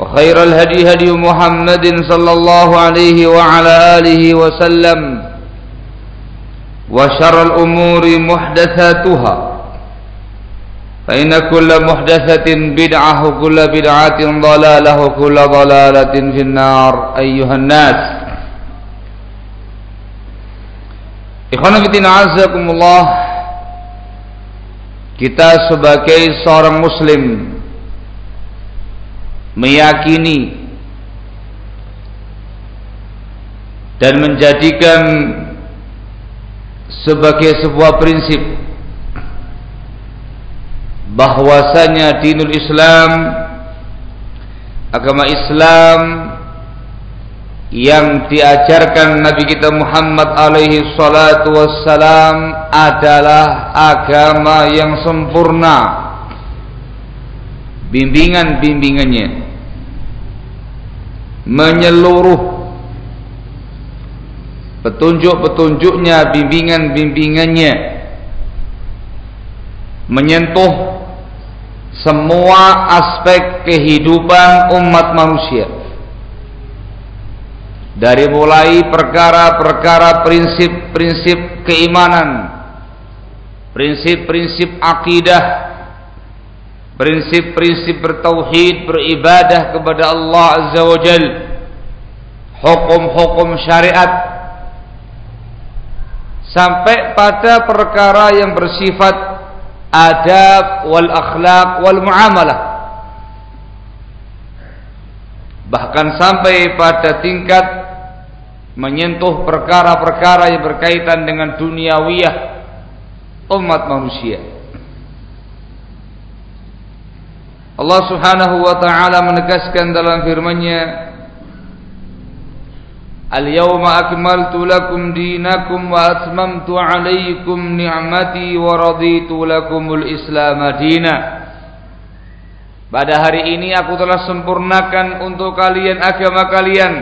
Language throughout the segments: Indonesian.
وخير الهدي هدي محمد صلى الله عليه وعلى آله وسلم وشر الأمور محدثاتها فإن كل محدثة بدعة وكل بدعة ضلالة وكل ضلالة في النار أيها الناس. Ikhwan fillah azakumullah kita sebagai seorang muslim meyakini dan menjadikan sebagai sebuah prinsip bahwasanya dinul Islam agama Islam yang diajarkan Nabi kita Muhammad alaihi salatu wassalam adalah agama yang sempurna bimbingan-bimbingannya. Menyeluruh. Petunjuk-petunjuknya bimbingan-bimbingannya. Menyentuh semua aspek kehidupan umat manusia. Dari mulai perkara-perkara prinsip-prinsip keimanan prinsip-prinsip akidah prinsip-prinsip bertauhid beribadah kepada Allah Azza wa Jal. Hukum-hukum syariat. Sampai pada perkara yang bersifat adab wal akhlak wal muamalah. Bahkan sampai pada tingkat menyentuh perkara-perkara yang berkaitan dengan duniawiyah umat manusia Allah Subhanahu wa taala menegaskan dalam firman-Nya Al-yawma akmaltu lakum dinakum wa atmamtu 'alaykum ni'mati wa raditu lakumul Islam madina Pada hari ini aku telah sempurnakan untuk kalian agama kalian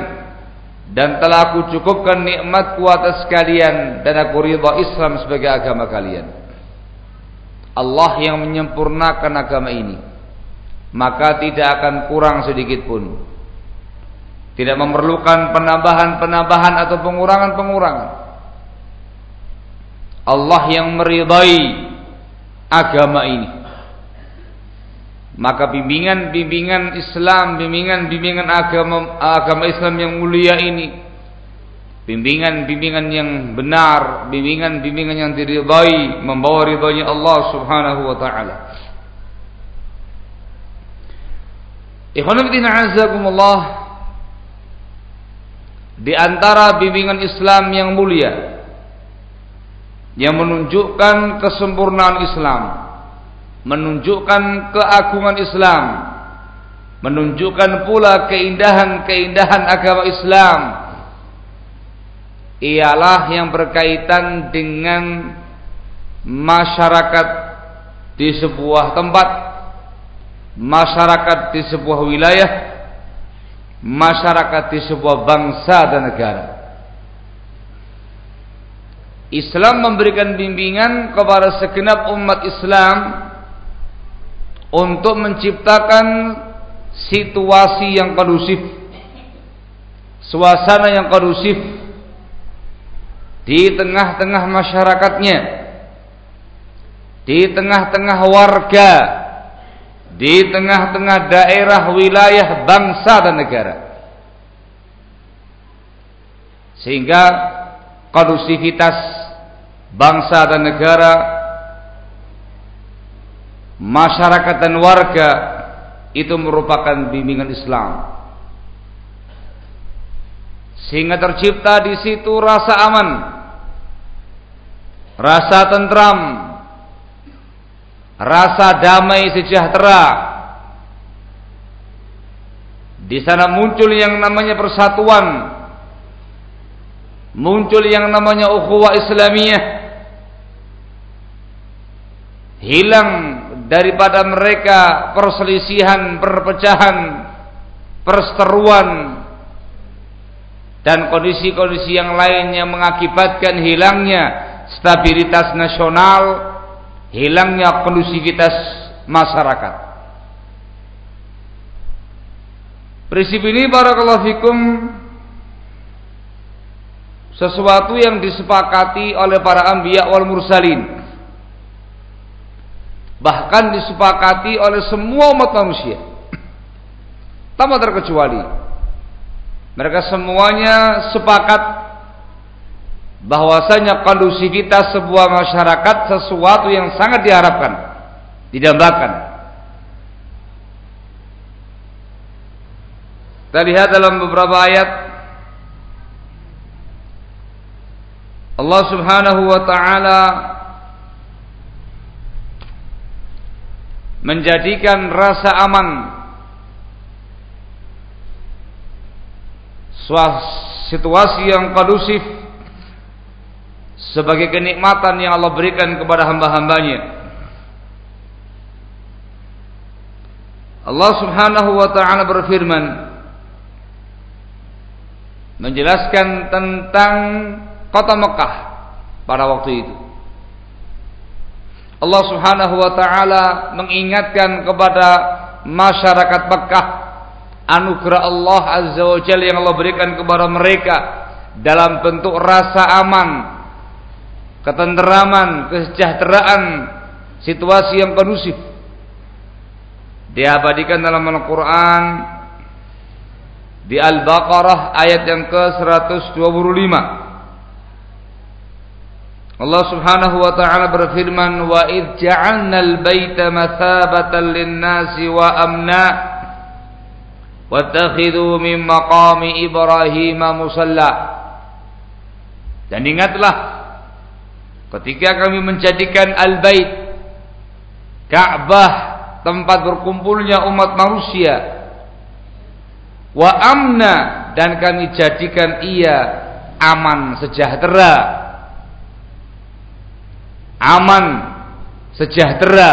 dan telah aku cukupkan nikmatku atas kalian dan aku ridha Islam sebagai agama kalian. Allah yang menyempurnakan agama ini maka tidak akan kurang sedikit pun tidak memerlukan penambahan-penambahan atau pengurangan-pengurangan. Allah yang meridai agama ini. Maka bimbingan-bimbingan Islam, bimbingan-bimbingan agama agama Islam yang mulia ini bimbingan-bimbingan yang benar, bimbingan-bimbingan yang diridai, membawa ridhonya Allah Subhanahu wa taala. Di antara bimbingan Islam yang mulia yang menunjukkan kesempurnaan Islam, menunjukkan keagungan Islam, menunjukkan pula keindahan-keindahan agama Islam ialah yang berkaitan dengan masyarakat di sebuah tempat, masyarakat di sebuah wilayah, masyarakat di sebuah bangsa dan negara. Islam memberikan bimbingan kepada segenap umat Islam untuk menciptakan situasi yang kondusif, suasana yang kondusif di tengah-tengah masyarakatnya, di tengah-tengah warga, di tengah-tengah daerah, wilayah, bangsa dan negara. Sehingga kondusivitas bangsa dan negara, masyarakat dan warga itu merupakan bimbingan Islam. Sehingga tercipta di situ rasa aman, rasa tentram, rasa damai sejahtera. Di sana muncul yang namanya persatuan, muncul yang namanya ukhuwah Islamiyah. Hilang daripada mereka perselisihan, perpecahan, perseteruan dan kondisi-kondisi yang lain yang mengakibatkan hilangnya stabilitas nasional, hilangnya kondusivitas masyarakat. Prinsip ini barakallahu fikum sesuatu yang disepakati oleh para anbiya wal mursalin. Bahkan disepakati oleh semua umat manusia. Tanpa terkecuali. Mereka semuanya sepakat bahwasanya kondusivitas sebuah masyarakat sesuatu yang sangat diharapkan didambakan. Kita lihat dalam beberapa ayat Allah subhanahu wa ta'ala menjadikan rasa aman situasi yang kondusif sebagai kenikmatan yang Allah berikan kepada hamba-hambanya. Allah subhanahu wa ta'ala berfirman menjelaskan tentang kota Mekah pada waktu itu. Allah Subhanahu wa taala mengingatkan kepada masyarakat Mekah anugerah Allah Azza wa Jalla yang Allah berikan kepada mereka dalam bentuk rasa aman, ketenteraman, kesejahteraan, situasi yang kondusif. Diabadikan dalam Al-Qur'an di Al-Baqarah ayat yang ke-125. Allah Subhanahu wa taala berfirman wa id ja'alna al-baita mathabatan lin-nasi wa amna wattakhidhu min maqami Ibrahim musalla dan ingatlah ketika kami menjadikan al-bait Ka'bah tempat berkumpulnya umat manusia wa amna dan kami jadikan ia aman sejahtera aman, sejahtera,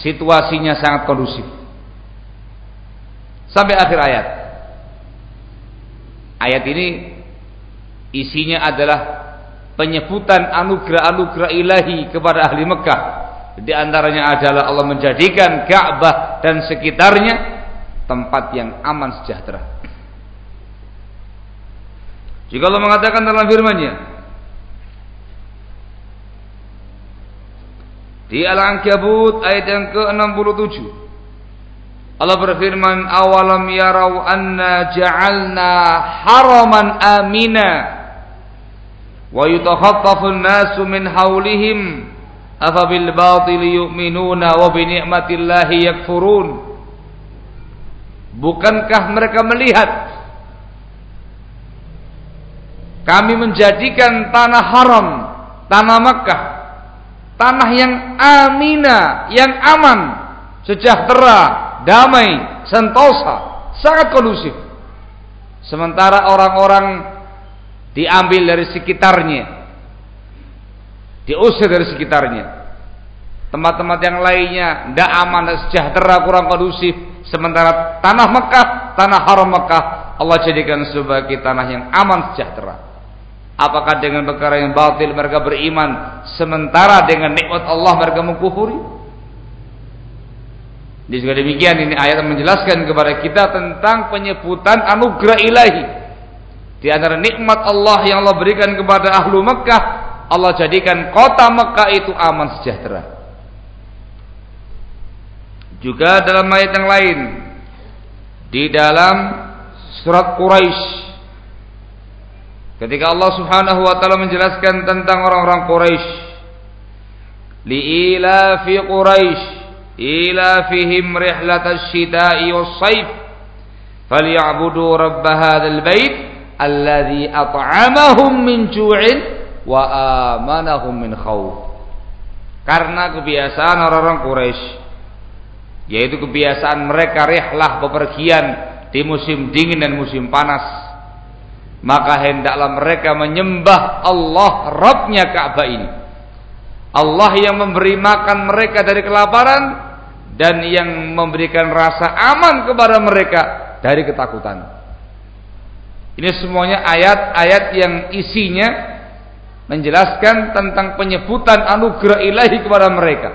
situasinya sangat kondusif. Sampai akhir ayat. Ayat ini isinya adalah penyebutan anugerah-anugerah ilahi kepada ahli Mekah. Di antaranya adalah Allah menjadikan Ka'bah dan sekitarnya tempat yang aman sejahtera. Jika Allah mengatakan dalam firman-Nya, Di Al-Ankabut ayat yang ke-67 Allah berfirman awalam yarau anna ja'alna haraman amina wa yutakhattafu an-nasu min hawlihim afa bil batil yu'minuna wa bi ni'matillahi yakfurun Bukankah mereka melihat kami menjadikan tanah haram, tanah Mekah, tanah yang amina, yang aman, sejahtera, damai, sentosa, sangat kondusif. Sementara orang-orang diambil dari sekitarnya, diusir dari sekitarnya. Tempat-tempat yang lainnya tidak aman dan sejahtera, kurang kondusif. Sementara tanah Mekah, tanah haram Mekah, Allah jadikan sebagai tanah yang aman sejahtera. Apakah dengan perkara yang batil mereka beriman sementara dengan nikmat Allah mereka mengkufuri? Ini juga demikian ini ayat menjelaskan kepada kita tentang penyebutan anugerah ilahi. Di antara nikmat Allah yang Allah berikan kepada ahlu Mekah, Allah jadikan kota Mekah itu aman sejahtera. Juga dalam ayat yang lain di dalam surat Quraisy Ketika Allah Subhanahu wa taala menjelaskan tentang orang-orang Quraisy, ila fi Quraisy ilafihim rihlatasy syita'i was-saif falyabudu rabb hadzal bait alladzi at'amahum min ju'in wa amanahum min khauf. Karena kebiasaan orang-orang Quraisy yaitu kebiasaan mereka rihlah bepergian di musim dingin dan musim panas maka hendaklah mereka menyembah Allah Rabbnya Ka'bah ini Allah yang memberi makan mereka dari kelaparan dan yang memberikan rasa aman kepada mereka dari ketakutan ini semuanya ayat-ayat yang isinya menjelaskan tentang penyebutan anugerah ilahi kepada mereka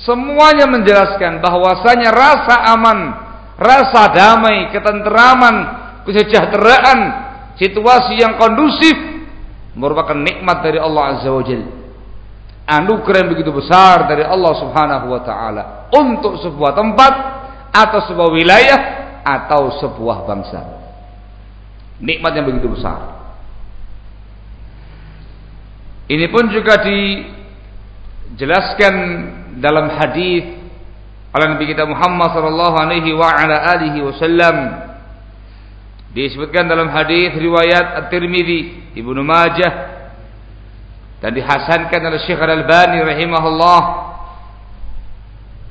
semuanya menjelaskan bahwasanya rasa aman rasa damai ketenteraman kesejahteraan situasi yang kondusif merupakan nikmat dari Allah Azza wa Jalla. Anugerah yang begitu besar dari Allah Subhanahu wa taala untuk sebuah tempat atau sebuah wilayah atau sebuah bangsa. Nikmat yang begitu besar. Ini pun juga dijelaskan dalam hadis oleh Nabi kita Muhammad sallallahu alaihi wa ala alihi wasallam disebutkan dalam hadis riwayat At-Tirmidzi, Ibnu Majah dan dihasankan oleh Syekh Al-Albani rahimahullah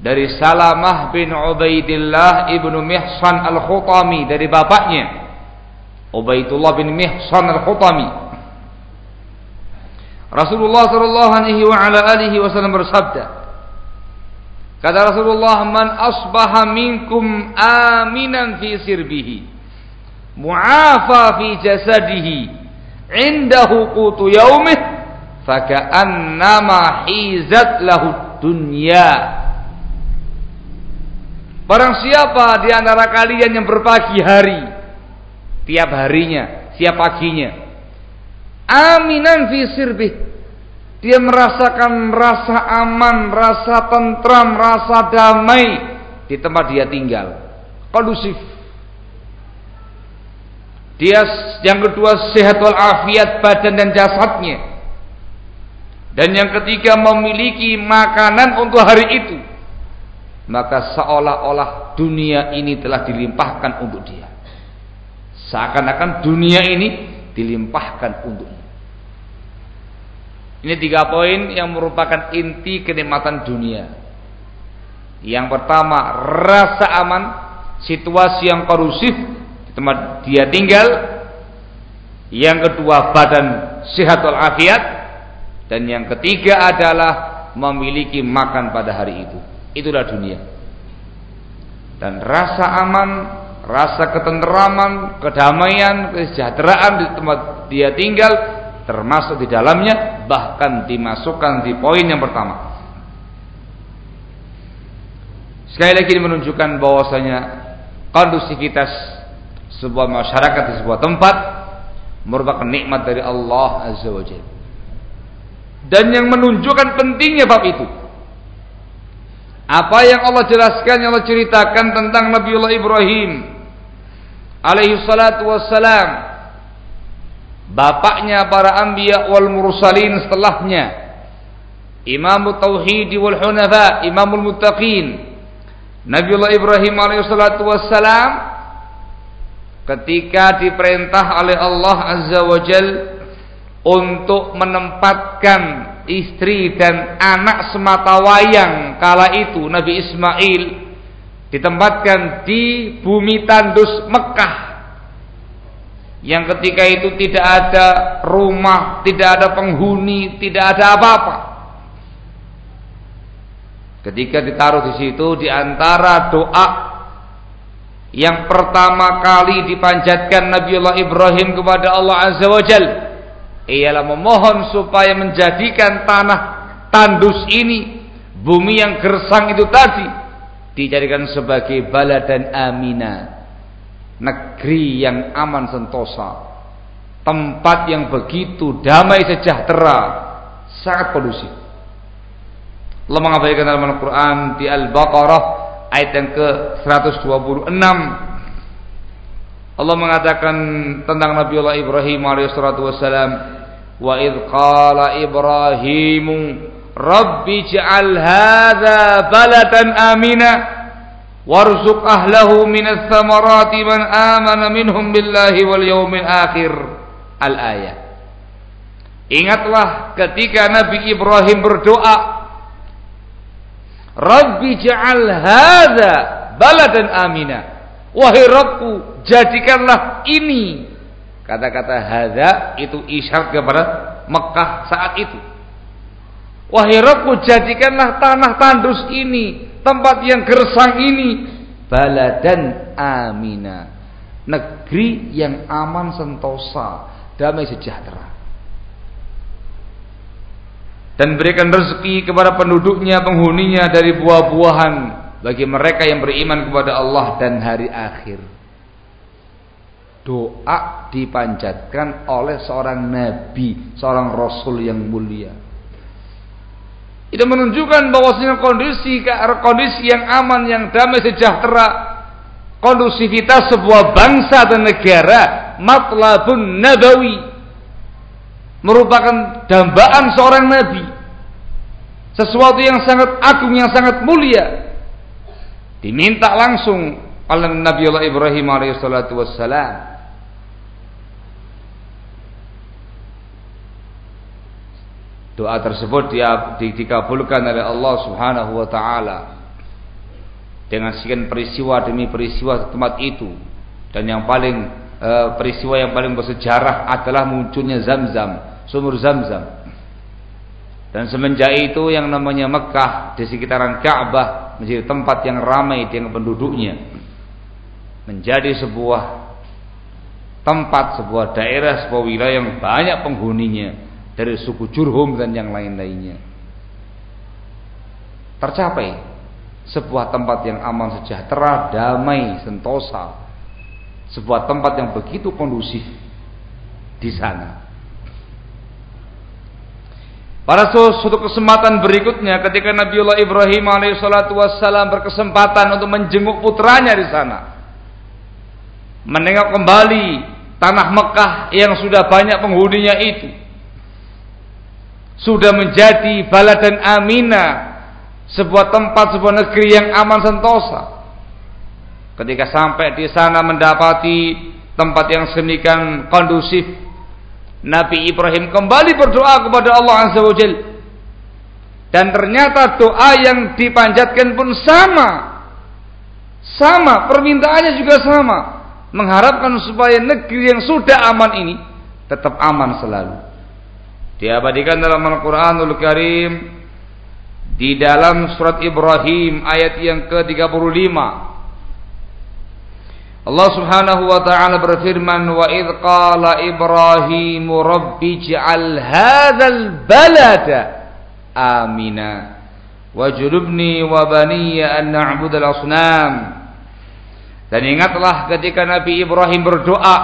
dari Salamah bin Ubaidillah ibnu Mihsan Al-Khutami dari bapaknya Ubaidullah bin Mihsan Al-Khutami Rasulullah sallallahu alaihi wa ala alihi wasallam bersabda Kata Rasulullah man asbaha minkum aminan fi sirbihi mu'afa fi jasadihi indahu qutu yaumih faka'annama hizat lahu dunya. Barang siapa di antara kalian yang berpagi hari tiap harinya, tiap paginya aminan fi sirbih dia merasakan rasa aman, rasa tentram, rasa damai di tempat dia tinggal. Kondusif. Dia yang kedua sehat walafiat badan dan jasadnya. Dan yang ketiga memiliki makanan untuk hari itu. Maka seolah-olah dunia ini telah dilimpahkan untuk dia. Seakan-akan dunia ini dilimpahkan untuknya. Ini tiga poin yang merupakan inti kenikmatan dunia. Yang pertama, rasa aman, situasi yang kondusif tempat dia tinggal yang kedua badan sehat walafiat dan yang ketiga adalah memiliki makan pada hari itu itulah dunia dan rasa aman rasa ketenteraman kedamaian kesejahteraan di tempat dia tinggal termasuk di dalamnya bahkan dimasukkan di poin yang pertama sekali lagi ini menunjukkan bahwasanya kondusivitas sebuah masyarakat di sebuah tempat merupakan nikmat dari Allah Azza wa Jalla. Dan yang menunjukkan pentingnya bab itu. Apa yang Allah jelaskan, yang Allah ceritakan tentang Nabiullah Ibrahim alaihi salatu wassalam. Bapaknya para anbiya wal mursalin setelahnya. Imam Tauhid wal Hunafa, Imamul Muttaqin. Nabiullah Ibrahim alaihi salatu wassalam ketika diperintah oleh Allah Azza wa Jal untuk menempatkan istri dan anak semata wayang kala itu Nabi Ismail ditempatkan di bumi tandus Mekah yang ketika itu tidak ada rumah, tidak ada penghuni, tidak ada apa-apa. Ketika ditaruh di situ di antara doa yang pertama kali dipanjatkan Nabiullah Ibrahim kepada Allah Azza wa Jal ialah memohon supaya menjadikan tanah tandus ini bumi yang gersang itu tadi dijadikan sebagai bala dan amina negeri yang aman sentosa, tempat yang begitu damai sejahtera, sangat kondusif. Allah mengabaikan dalam Al-Quran di Al-Baqarah ayat yang ke-126 Allah mengatakan tentang Nabi Allah Ibrahim alaihissalatu wassalam wa idh qala Ibrahim Rabbi ja'al hadha baladan amina warzuq ahlahu minas samarati man amana minhum billahi wal yawmil akhir. Al ayat Ingatlah ketika Nabi Ibrahim berdoa Rabbi ja'al hadha baladan amina Wahai Rabbku jadikanlah ini. Kata-kata hadha itu isyarat kepada Mekah saat itu. Wahai Rabbku jadikanlah tanah tandus ini tempat yang gersang ini baladan amina. Negeri yang aman sentosa damai sejahtera. Dan berikan rezeki kepada penduduknya penghuninya dari buah-buahan bagi mereka yang beriman kepada Allah dan hari akhir doa dipanjatkan oleh seorang nabi seorang rasul yang mulia itu menunjukkan bahwasanya kondisi kondisi yang aman, yang damai sejahtera, kondusivitas sebuah bangsa dan negara, matlabun nabawi merupakan dambaan seorang nabi. Sesuatu yang sangat agung, yang sangat mulia. Diminta langsung oleh Nabi Allah Ibrahim alaihissalatu wassalam. Doa tersebut dia dikabulkan oleh Allah Subhanahu wa taala. Dengan sekian peristiwa demi peristiwa tempat itu. Dan yang paling e, peristiwa yang paling bersejarah adalah munculnya Zam-Zam, sumur Zam-Zam. Dan semenjak itu yang namanya Mekah di sekitaran Ka'bah menjadi tempat yang ramai dengan penduduknya. Menjadi sebuah tempat, sebuah daerah, sebuah wilayah yang banyak penghuninya dari suku Jurhum dan yang lain-lainnya. Tercapai sebuah tempat yang aman sejahtera, damai, sentosa. Sebuah tempat yang begitu kondusif di sana. Pada suatu kesempatan berikutnya ketika Nabiullah Ibrahim alaihissalatu wassalam berkesempatan untuk menjenguk putranya di sana. Menengok kembali tanah Mekah yang sudah banyak penghuninya itu sudah menjadi baladan amina sebuah tempat sebuah negeri yang aman sentosa ketika sampai di sana mendapati tempat yang semikian kondusif Nabi Ibrahim kembali berdoa kepada Allah Azza wa Jal. Dan ternyata doa yang dipanjatkan pun sama. Sama permintaannya juga sama. Mengharapkan supaya negeri yang sudah aman ini tetap aman selalu. Diabadikan dalam Al-Qur'anul Karim di dalam surat Ibrahim ayat yang ke-35 Allah Subhanahu wa taala berfirman wa id qala Ibrahim rabbi ij'al hadzal balada amina wajrubni wa baniya an na'budal asnam dan ingatlah ketika Nabi Ibrahim berdoa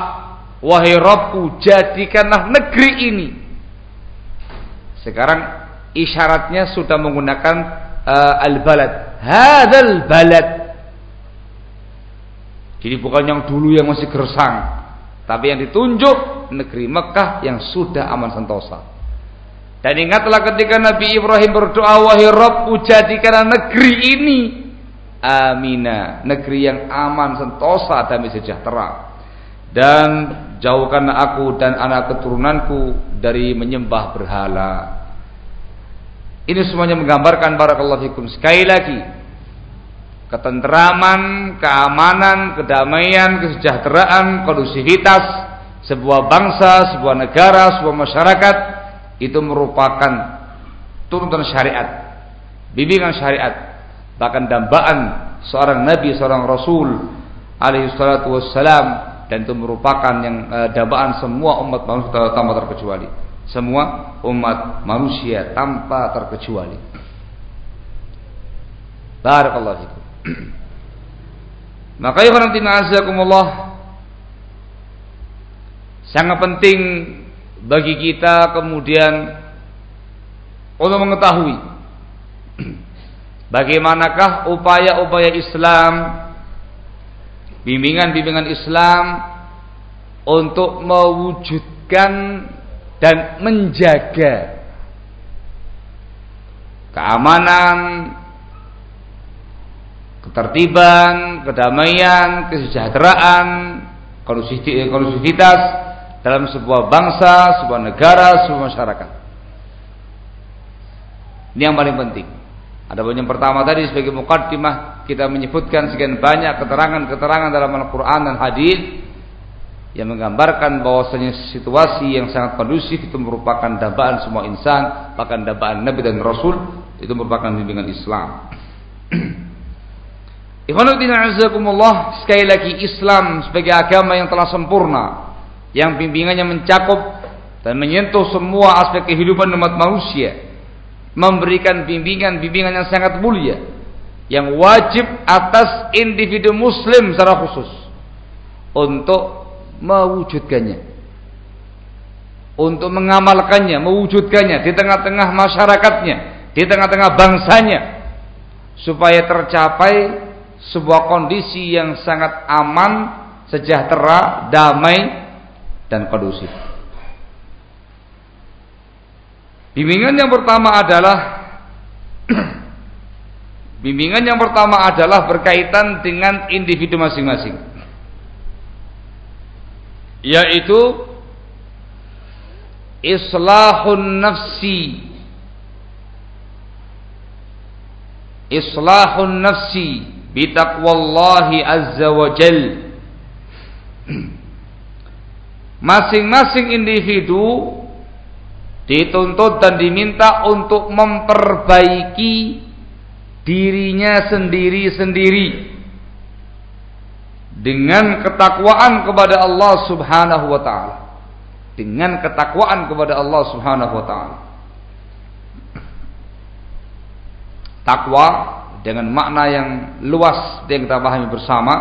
wahai Rabbku jadikanlah negeri ini sekarang isyaratnya sudah menggunakan uh, al-balad. Hadzal balad. Jadi bukan yang dulu yang masih gersang, tapi yang ditunjuk negeri Mekah yang sudah aman sentosa. Dan ingatlah ketika Nabi Ibrahim berdoa, wahai Rabb, jadikanlah negeri ini amina, negeri yang aman sentosa damai sejahtera. dan jauhkan aku dan anak keturunanku dari menyembah berhala. Ini semuanya menggambarkan barakallahu fikum sekali lagi ketentraman, keamanan, kedamaian, kesejahteraan, kondusivitas sebuah bangsa, sebuah negara, sebuah masyarakat itu merupakan turunan syariat, bimbingan syariat, bahkan dambaan seorang nabi, seorang rasul alaihi salatu wassalam dan itu merupakan yang e, dambaan semua umat manusia tanpa terkecuali. Semua umat manusia tanpa terkecuali. Barakallahu fikum. Maka ya azakumullah sangat penting bagi kita kemudian untuk mengetahui bagaimanakah upaya-upaya Islam bimbingan-bimbingan Islam untuk mewujudkan dan menjaga keamanan, ketertiban, kedamaian, kesejahteraan, kondusivitas dalam sebuah bangsa, sebuah negara, sebuah masyarakat. Ini yang paling penting. Ada yang pertama tadi sebagai mukaddimah kita menyebutkan sekian banyak keterangan-keterangan dalam Al-Qur'an dan hadis yang menggambarkan bahwasanya situasi yang sangat kondusif itu merupakan dambaan semua insan, bahkan dambaan Nabi dan Rasul itu merupakan bimbingan Islam. Ikhwanuddin azakumullah sekali lagi Islam sebagai agama yang telah sempurna yang bimbingannya mencakup dan menyentuh semua aspek kehidupan umat manusia memberikan bimbingan-bimbingan yang sangat mulia yang wajib atas individu muslim secara khusus untuk mewujudkannya untuk mengamalkannya, mewujudkannya di tengah-tengah masyarakatnya, di tengah-tengah bangsanya supaya tercapai sebuah kondisi yang sangat aman, sejahtera, damai dan kondusif. Bimbingan yang pertama adalah bimbingan yang pertama adalah berkaitan dengan individu masing-masing. Yaitu islahun nafsi islahun nafsi bitaqwallahi azza wa jal masing-masing individu dituntut dan diminta untuk memperbaiki dirinya sendiri-sendiri dengan ketakwaan kepada Allah Subhanahu wa taala. Dengan ketakwaan kepada Allah Subhanahu wa taala. Takwa dengan makna yang luas yang kita pahami bersama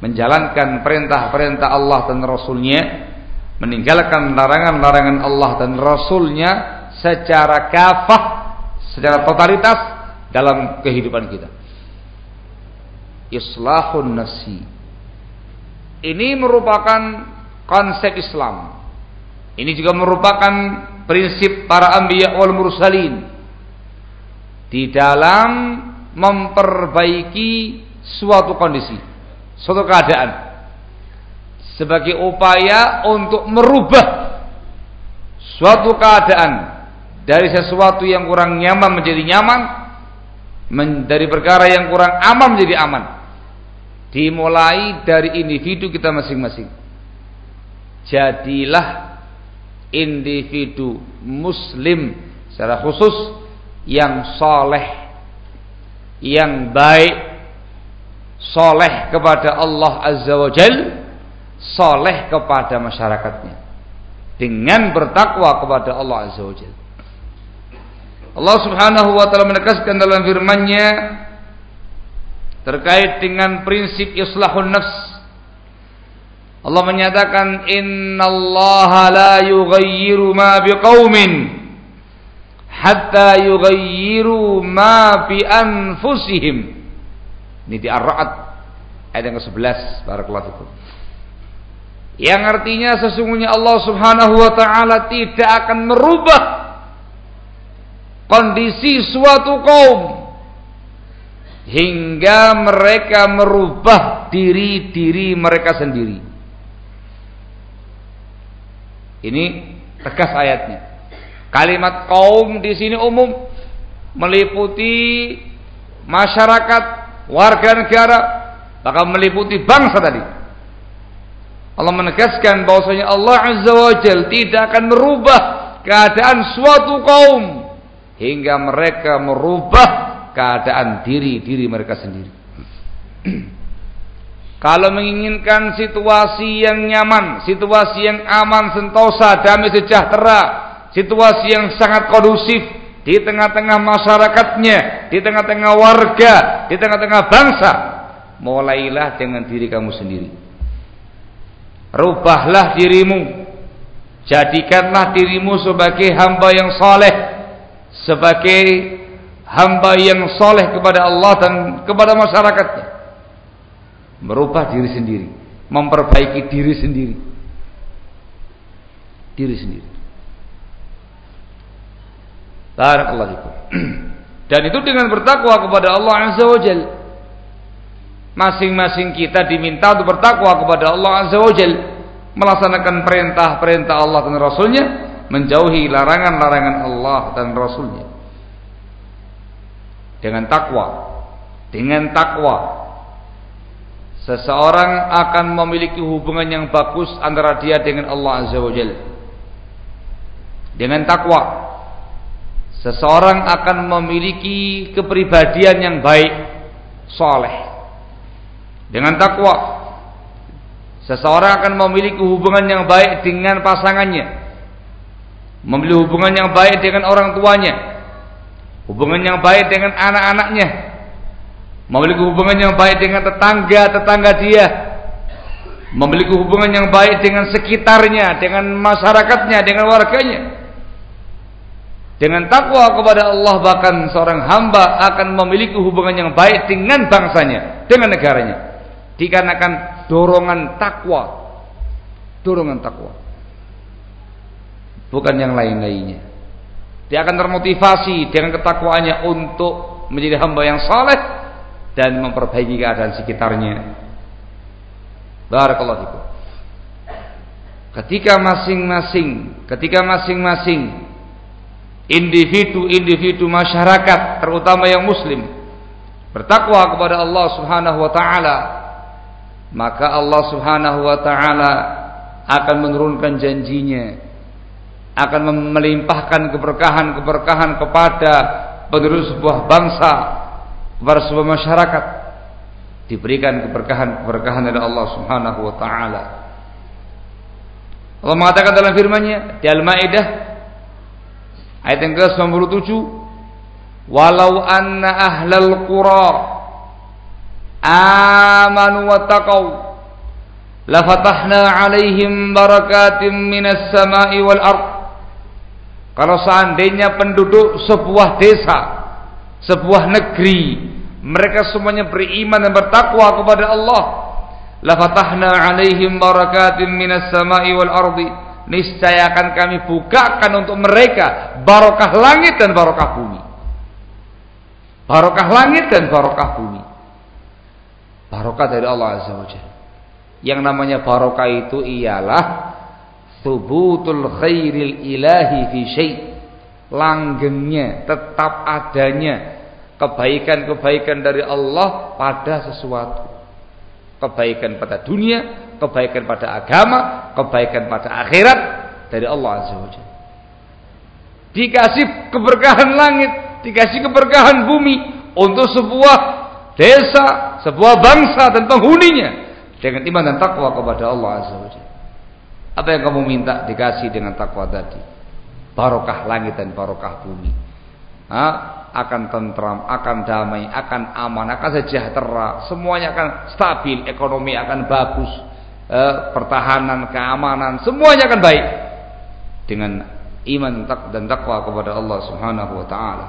menjalankan perintah-perintah Allah dan Rasulnya meninggalkan larangan-larangan Allah dan Rasulnya secara kafah, secara totalitas dalam kehidupan kita. Islahun nasi. Ini merupakan konsep Islam. Ini juga merupakan prinsip para anbiya wal mursalin di dalam memperbaiki suatu kondisi, suatu keadaan sebagai upaya untuk merubah suatu keadaan dari sesuatu yang kurang nyaman menjadi nyaman dari perkara yang kurang aman menjadi aman. Dimulai dari individu kita masing-masing. Jadilah individu muslim secara khusus yang soleh yang baik soleh kepada Allah Azza wa Jalla soleh kepada masyarakatnya dengan bertakwa kepada Allah Azza wa Jalla. Allah Subhanahu wa taala menegaskan dalam firman-Nya terkait dengan prinsip islahun nafs. Allah menyatakan innallaha la yughayyiru ma biqaumin hatta yughayyiru ma bi anfusihim. Ini di Ar-Ra'd ayat yang ke-11 barakallahu fikum yang artinya sesungguhnya Allah Subhanahu wa taala tidak akan merubah kondisi suatu kaum hingga mereka merubah diri-diri mereka sendiri. Ini tegas ayatnya. Kalimat kaum di sini umum meliputi masyarakat, warga negara, bahkan meliputi bangsa tadi. Allah menegaskan bahwasanya Allah Azza wa Jal tidak akan merubah keadaan suatu kaum hingga mereka merubah keadaan diri-diri mereka sendiri. Kalau menginginkan situasi yang nyaman, situasi yang aman, sentosa, damai sejahtera, situasi yang sangat kondusif di tengah-tengah masyarakatnya, di tengah-tengah warga, di tengah-tengah bangsa, mulailah dengan diri kamu sendiri. Rubahlah dirimu. Jadikanlah dirimu sebagai hamba yang soleh, sebagai hamba yang soleh kepada Allah dan kepada masyarakatnya merubah diri sendiri, memperbaiki diri sendiri. Diri sendiri. Barakallahu Dan itu dengan bertakwa kepada Allah Azza wa Jal. Masing-masing kita diminta untuk bertakwa kepada Allah Azza wa Jal. Melaksanakan perintah-perintah Allah dan Rasulnya. Menjauhi larangan-larangan Allah dan Rasulnya. Dengan takwa. Dengan takwa Seseorang akan memiliki hubungan yang bagus antara dia dengan Allah Azza wa Jalla. Dengan takwa. Seseorang akan memiliki kepribadian yang baik, soleh. Dengan takwa. Seseorang akan memiliki hubungan yang baik dengan pasangannya. Memiliki hubungan yang baik dengan orang tuanya. Hubungan yang baik dengan anak-anaknya memiliki hubungan yang baik dengan tetangga-tetangga dia, memiliki hubungan yang baik dengan sekitarnya, dengan masyarakatnya, dengan warganya. Dengan takwa kepada Allah bahkan seorang hamba akan memiliki hubungan yang baik dengan bangsanya, dengan negaranya. Dikarenakan dorongan takwa. Dorongan takwa. Bukan yang lain-lainnya. Dia akan termotivasi dengan ketakwaannya untuk menjadi hamba yang saleh dan memperbaiki keadaan sekitarnya. Barakallahu. Ketika masing-masing, ketika masing-masing individu-individu masyarakat terutama yang muslim bertakwa kepada Allah Subhanahu wa taala, maka Allah Subhanahu wa taala akan menurunkan janjinya akan melimpahkan keberkahan-keberkahan kepada penduduk sebuah bangsa kepada sebuah masyarakat diberikan keberkahan-keberkahan dari Allah Subhanahu wa taala. Allah mengatakan dalam firman-Nya di Al-Maidah ayat yang ke-97. Walau anna ahlal qura amanu wattaqau lafatahna alaihim barakatim minas sama'i wal ard. Kalau seandainya penduduk sebuah desa sebuah negeri mereka semuanya beriman dan bertakwa kepada Allah la fatahna alaihim barakatin minas sama'i wal ardi niscaya akan kami bukakan untuk mereka barokah langit dan barokah bumi. Barokah langit dan barokah bumi. Barokah dari Allah azza wajalla yang namanya barokah itu ialah subutul khairil ilahi fi syai' langgengnya tetap adanya kebaikan-kebaikan dari Allah pada sesuatu. Kebaikan pada dunia, kebaikan pada agama, kebaikan pada akhirat dari Allah Azza wa Dikasih keberkahan langit, dikasih keberkahan bumi untuk sebuah desa, sebuah bangsa dan penghuninya dengan iman dan takwa kepada Allah Azza wa Apa yang kamu minta dikasih dengan takwa tadi? Barokah langit dan barokah bumi. Ha? akan tentram, akan damai, akan aman, akan sejahtera, semuanya akan stabil, ekonomi akan bagus, eh, pertahanan, keamanan, semuanya akan baik dengan iman dan takwa kepada Allah Subhanahu wa taala.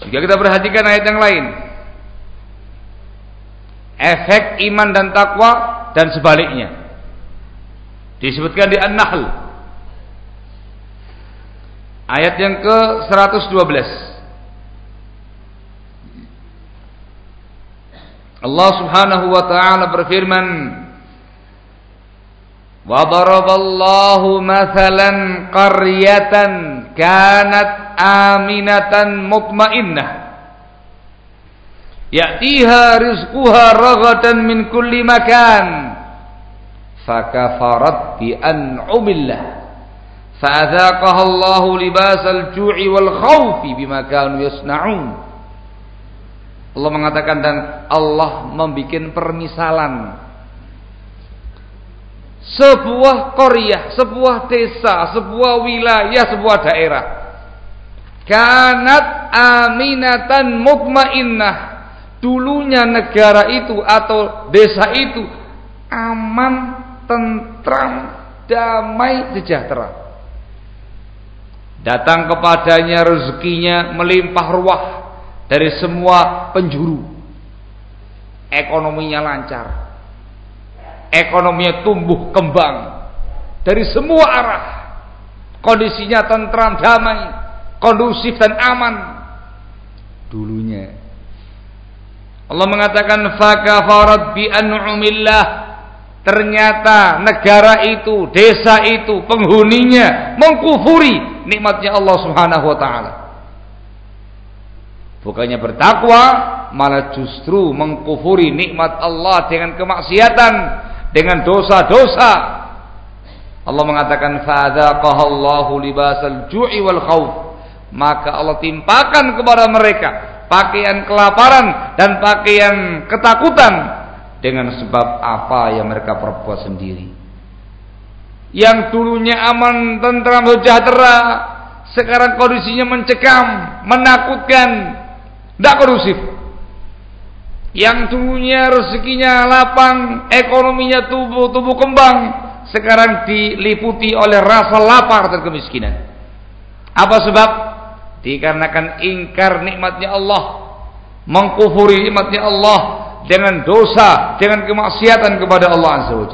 Jika kita perhatikan ayat yang lain, efek iman dan takwa dan sebaliknya. Disebutkan di An-Nahl Ayat yang ke-112. Allah Subhanahu wa taala berfirman, Wa daraballahu mathalan qaryatan kanat aminatan mutmainnah. Ya'tiha rizquha ragadan min kulli makan. Fakafarat bi an'umillah. Allah libasal ju'i wal khawfi bima kanu yasna'un Allah mengatakan dan Allah membuat permisalan sebuah koryah, sebuah desa, sebuah wilayah, sebuah daerah. Kanat aminatan mutmainnah. Dulunya negara itu atau desa itu aman, tentram, damai, sejahtera. Datang kepadanya rezekinya melimpah ruah dari semua penjuru. Ekonominya lancar. Ekonominya tumbuh kembang dari semua arah. Kondisinya tentram, damai, kondusif dan aman. Dulunya Allah mengatakan fakafarat bi an'umillah ternyata negara itu, desa itu, penghuninya mengkufuri nikmatnya Allah Subhanahu wa taala. Bukannya bertakwa, malah justru mengkufuri nikmat Allah dengan kemaksiatan, dengan dosa-dosa. Allah mengatakan fadzaqahallahu libasal ju'i wal khauf. Maka Allah timpakan kepada mereka pakaian kelaparan dan pakaian ketakutan dengan sebab apa yang mereka perbuat sendiri. Yang dulunya aman, tentram, sejahtera, sekarang kondisinya mencekam, menakutkan, tidak kondusif. Yang dulunya rezekinya lapang, ekonominya tubuh tubuh kembang, sekarang diliputi oleh rasa lapar dan kemiskinan. Apa sebab? Dikarenakan ingkar nikmatnya Allah, mengkufuri nikmatnya Allah dengan dosa, dengan kemaksiatan kepada Allah Azza wa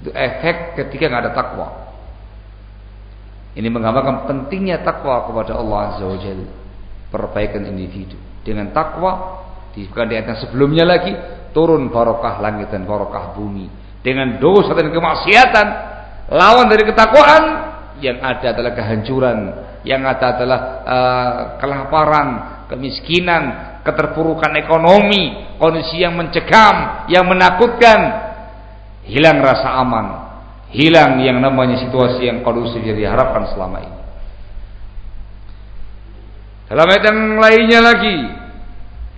Itu efek ketika nggak ada takwa. Ini menggambarkan pentingnya takwa kepada Allah Azza wa Jalla perbaikan individu. Dengan takwa, bukan di ayat sebelumnya lagi, turun barokah langit dan barokah bumi. Dengan dosa dan kemaksiatan, lawan dari ketakwaan, yang ada adalah kehancuran, yang ada adalah uh, kelaparan, kemiskinan, keterpurukan ekonomi, kondisi yang mencekam, yang menakutkan, hilang rasa aman, hilang yang namanya situasi yang kondusif yang diharapkan selama ini. Dalam ayat yang lainnya lagi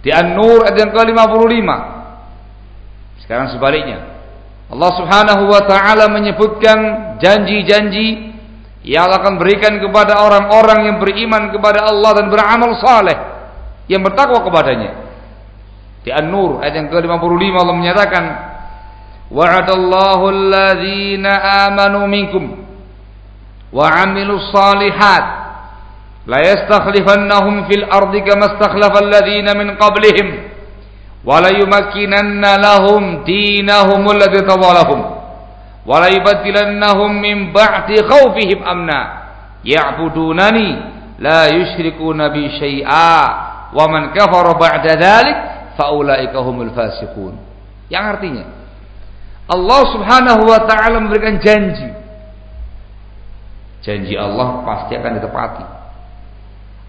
di An-Nur ayat yang ke-55. Sekarang sebaliknya. Allah Subhanahu wa taala menyebutkan janji-janji yang akan berikan kepada orang-orang yang beriman kepada Allah dan beramal saleh yang bertakwa kepadanya. Di An-Nur ayat yang ke-55 Allah menyatakan Wa'adallahu alladhina amanu minkum wa 'amilus la yastakhlifannahum fil ardi kama istakhlafal ladzina min qablihim wa la yumakkinanna lahum dinahum alladzi tawalahum wa la yubaddilannahum min ba'di khawfihim amna ya'budunani la yushrikuna bi syai'a wa man kafara yang artinya Allah Subhanahu wa taala memberikan janji. Janji Allah pasti akan ditepati.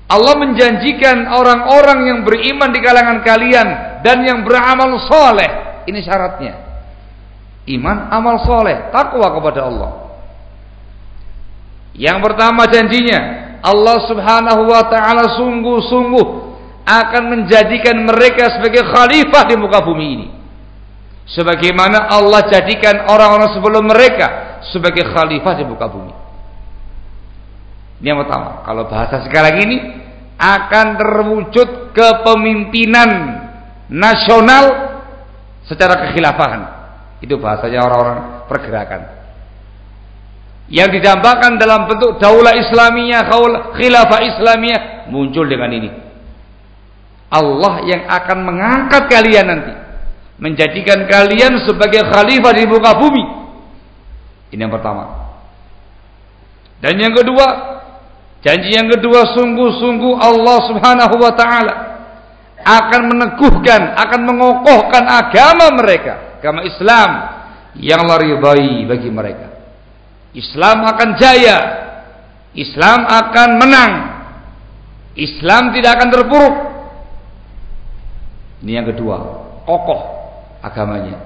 Allah menjanjikan orang-orang yang beriman di kalangan kalian dan yang beramal soleh. Ini syaratnya. Iman, amal soleh, takwa kepada Allah. Yang pertama janjinya, Allah subhanahu wa ta'ala sungguh-sungguh akan menjadikan mereka sebagai khalifah di muka bumi ini. Sebagaimana Allah jadikan orang-orang sebelum mereka sebagai khalifah di muka bumi. Ini yang pertama. Kalau bahasa sekarang ini akan terwujud kepemimpinan nasional secara kekhilafahan. Itu bahasanya orang-orang pergerakan. Yang didambakan dalam bentuk daulah Islamiyah, khilafah Islamiyah muncul dengan ini. Allah yang akan mengangkat kalian nanti, menjadikan kalian sebagai khalifah di muka bumi. Ini yang pertama. Dan yang kedua, Janji yang kedua sungguh-sungguh Allah Subhanahu wa taala akan meneguhkan, akan mengokohkan agama mereka, agama Islam yang Allah ridai bagi mereka. Islam akan jaya. Islam akan menang. Islam tidak akan terpuruk. Ini yang kedua, kokoh agamanya.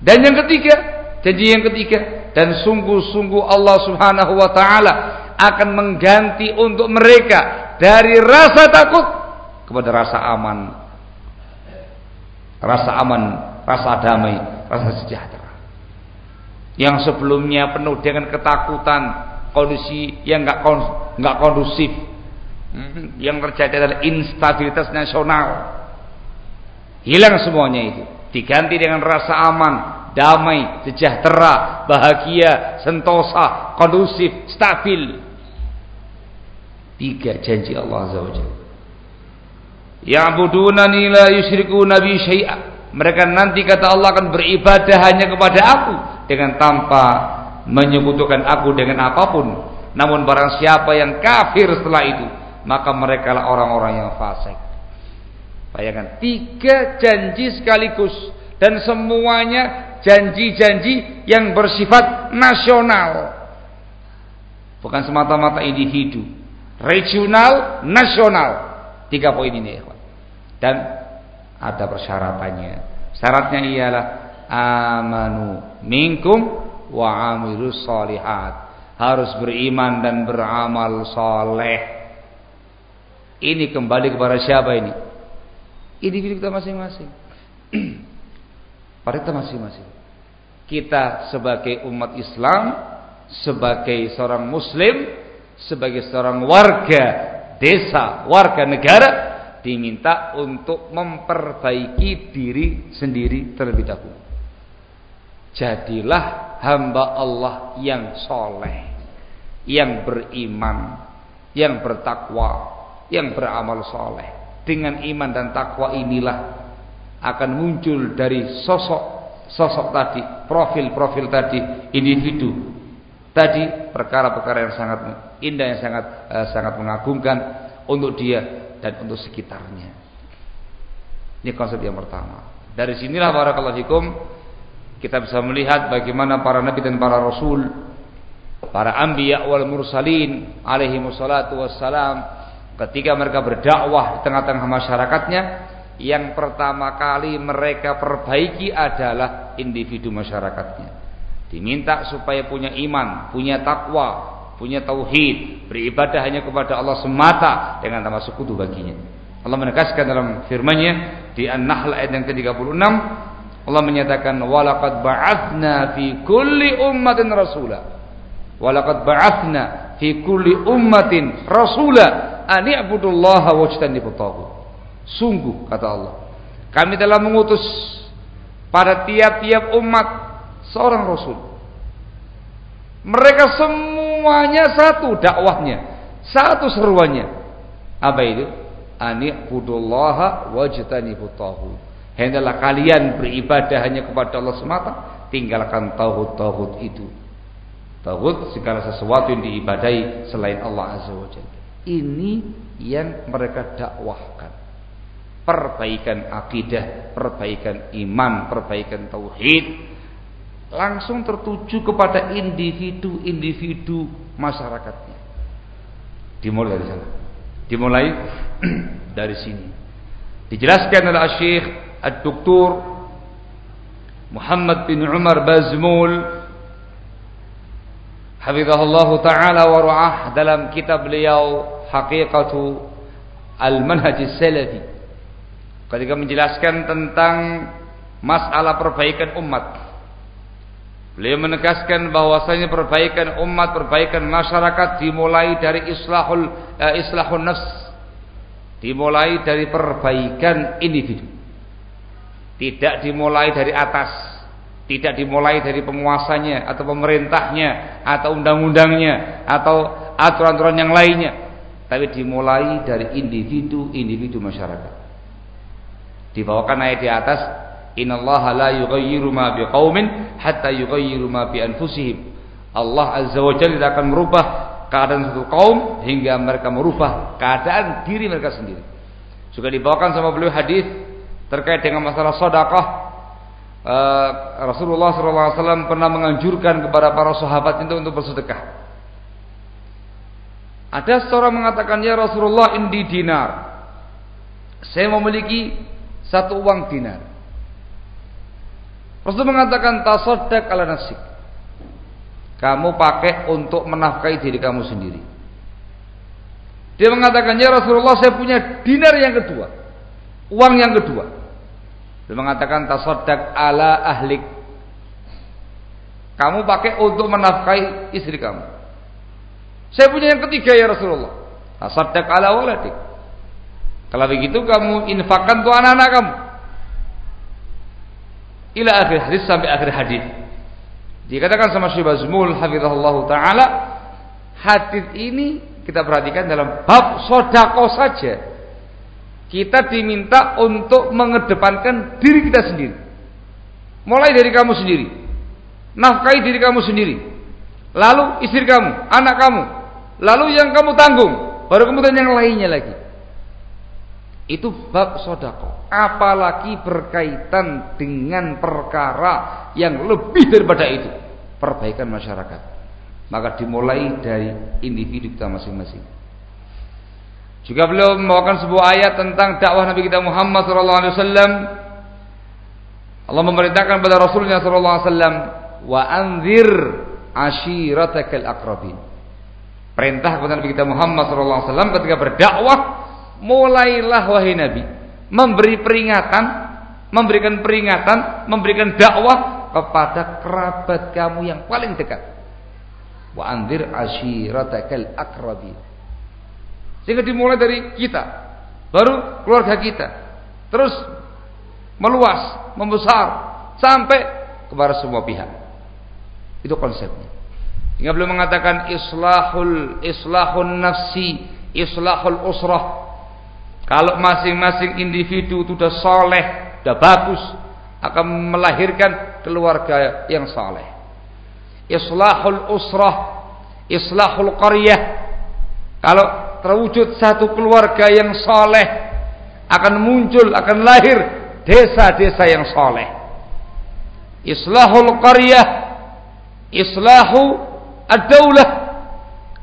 Dan yang ketiga, janji yang ketiga, dan sungguh-sungguh Allah Subhanahu wa taala akan mengganti untuk mereka dari rasa takut kepada rasa aman. Rasa aman, rasa damai, rasa sejahtera. Yang sebelumnya penuh dengan ketakutan, kondisi yang enggak nggak kondusif. Hmm, yang terjadi adalah instabilitas nasional. Hilang semuanya itu, diganti dengan rasa aman, damai, sejahtera, bahagia, sentosa, kondusif, stabil. Tiga janji Allah Azza wa Jalla. Ya'budunani la yusyriku nabi syai'a. Mereka nanti kata Allah akan beribadah hanya kepada aku dengan tanpa menyekutukan aku dengan apa pun. Namun barang siapa yang kafir setelah itu, maka mereka lah orang-orang yang fasik. Bayangkan tiga janji sekaligus dan semuanya janji-janji yang bersifat nasional. Bukan semata-mata individu, regional, nasional. Tiga poin ini, ya. Dan ada persyaratannya. Syaratnya ialah amanu minkum wa amilus solihat. Harus beriman dan beramal soleh. Ini kembali kepada siapa ini? individu kita masing-masing. Pada kita masing-masing. Kita sebagai umat Islam, sebagai seorang muslim, sebagai seorang warga desa, warga negara diminta untuk memperbaiki diri sendiri terlebih dahulu. Jadilah hamba Allah yang soleh, yang beriman, yang bertakwa, yang beramal soleh dengan iman dan takwa inilah akan muncul dari sosok sosok tadi, profil-profil tadi, individu tadi perkara-perkara yang sangat indah yang sangat uh, sangat mengagumkan untuk dia dan untuk sekitarnya. Ini konsep yang pertama. Dari sinilah barakallahu fikum kita bisa melihat bagaimana para nabi dan para rasul, para anbiya wal mursalin alaihi wassalatu wassalam ketika mereka berdakwah di tengah-tengah masyarakatnya yang pertama kali mereka perbaiki adalah individu masyarakatnya diminta supaya punya iman punya takwa punya tauhid beribadah hanya kepada Allah semata dengan tanpa sekutu baginya Allah menegaskan dalam firman-Nya di An-Nahl ayat yang ke-36 Allah menyatakan walaqad ba'atsna fi kulli ummatin rasula walaqad ba'atsna fi kulli ummatin rasula ani'budullaha wajtanibut taghut. Sungguh kata Allah, kami telah mengutus pada tiap-tiap umat seorang rasul. Mereka semuanya satu dakwahnya, satu seruannya. Apa itu? Ani'budullaha wajtanibut taghut. Hendaklah kalian beribadah hanya kepada Allah semata, tinggalkan tauhid-tauhid itu. Tauhid segala sesuatu yang diibadai selain Allah Azza wa Jalla. Ini yang mereka dakwahkan. Perbaikan akidah, perbaikan iman, perbaikan tauhid langsung tertuju kepada individu-individu masyarakatnya. Dimulai dari sana. Dimulai dari sini. Dijelaskan oleh Syekh Ad-Doktor Muhammad bin Umar Bazmul Hafizahullah taala wa ra'ah dalam kitab beliau Haqiqatu Al-Manhaj Salafi ketika menjelaskan tentang masalah perbaikan umat Beliau menegaskan bahwasanya perbaikan umat, perbaikan masyarakat dimulai dari islahul eh, islahun nafs. Dimulai dari perbaikan individu. Tidak dimulai dari atas tidak dimulai dari penguasanya atau pemerintahnya atau undang-undangnya atau aturan-aturan yang lainnya tapi dimulai dari individu-individu masyarakat dibawakan ayat di atas innallaha la yughayyiru ma biqaumin hatta yughayyiru ma bi anfusihim Allah azza wa jalla akan merubah keadaan satu kaum hingga mereka merubah keadaan diri mereka sendiri juga dibawakan sama beliau hadis terkait dengan masalah sedekah uh, Rasulullah SAW pernah menganjurkan kepada para sahabat itu untuk bersedekah. Ada seorang mengatakan, Ya Rasulullah indi dinar. Saya memiliki satu uang dinar. Rasul mengatakan, Tasodak ala nasik. Kamu pakai untuk menafkahi diri kamu sendiri. Dia mengatakan, Ya Rasulullah saya punya dinar yang kedua. Uang yang kedua. Dia mengatakan, Tasodak ala ahlik. Kamu pakai untuk menafkahi istri kamu. Saya punya yang ketiga ya Rasulullah. Tasaddaq ala waladik. Kalau begitu kamu infakkan tuh anak-anak kamu. Ila akhir hadis sampai akhir hadis. Dikatakan sama Syekh Bazmul hafizahullah taala, hadis ini kita perhatikan dalam bab sodako saja. Kita diminta untuk mengedepankan diri kita sendiri. Mulai dari kamu sendiri. Nafkahi diri kamu sendiri. Lalu istri kamu, anak kamu, Lalu yang kamu tanggung, baru kemudian yang lainnya lagi. Itu bab sodako. Apalagi berkaitan dengan perkara yang lebih daripada itu. Perbaikan masyarakat. Maka dimulai dari individu kita masing-masing. Juga beliau membawakan sebuah ayat tentang dakwah Nabi kita Muhammad SAW. Allah memerintahkan kepada Rasulnya SAW. Wa anzir ashiratakal akrabin Perintah kepada Nabi kita Muhammad SAW ketika berdakwah, mulailah wahai Nabi memberi peringatan, memberikan peringatan, memberikan dakwah kepada kerabat kamu yang paling dekat. Wa anzir ashiratakal akrabi. Sehingga dimulai dari kita, baru keluarga kita, terus meluas, membesar sampai kepada semua pihak. Itu konsepnya. Hingga beliau mengatakan islahul islahun nafsi, islahul usrah. Kalau masing-masing individu itu sudah soleh, sudah bagus, akan melahirkan keluarga yang soleh. Islahul usrah, islahul qaryah. Kalau terwujud satu keluarga yang soleh, akan muncul, akan lahir desa-desa yang soleh. Islahul qaryah, islahu ad-daulah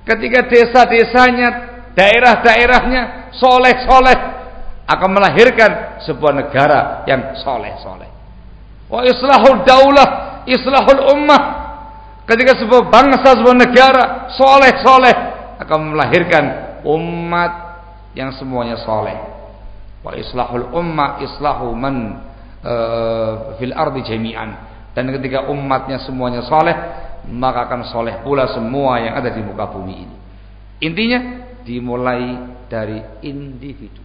ketika desa-desanya, daerah-daerahnya soleh-soleh akan melahirkan sebuah negara yang soleh-soleh. Wa islahul daulah, islahul ummah. Ketika sebuah bangsa, sebuah negara soleh-soleh akan melahirkan umat yang semuanya soleh. Wa islahul ummah, islahu man uh, fil ardi jami'an. Dan ketika umatnya semuanya soleh, maka akan soleh pula semua yang ada di muka bumi ini. Intinya dimulai dari individu.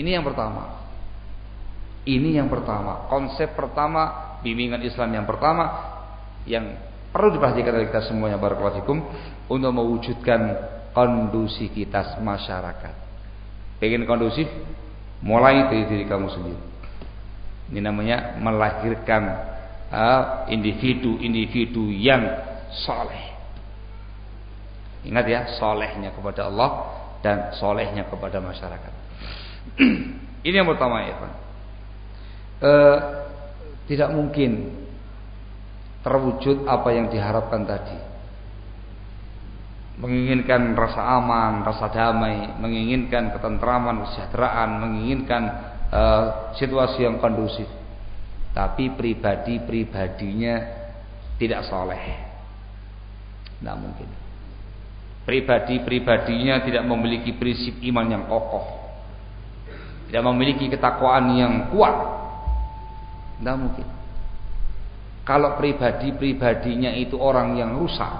ini yang pertama. Ini yang pertama, konsep pertama, bimbingan Islam yang pertama yang perlu diperhatikan oleh kita semuanya barakallahu untuk mewujudkan kondusivitas masyarakat. Pengen kondusif mulai dari diri kamu sendiri. Ini namanya melahirkan individu-individu yang soleh. Ingat ya, solehnya kepada Allah dan solehnya kepada masyarakat. Ini yang pertama ya, Pak. E, tidak mungkin terwujud apa yang diharapkan tadi. Menginginkan rasa aman, rasa damai, menginginkan ketentraman, kesejahteraan, menginginkan e, situasi yang kondusif tapi pribadi-pribadinya tidak soleh. Tidak mungkin. Pribadi-pribadinya tidak memiliki prinsip iman yang kokoh. Tidak memiliki ketakwaan yang kuat. Tidak mungkin. Kalau pribadi-pribadinya itu orang yang rusak.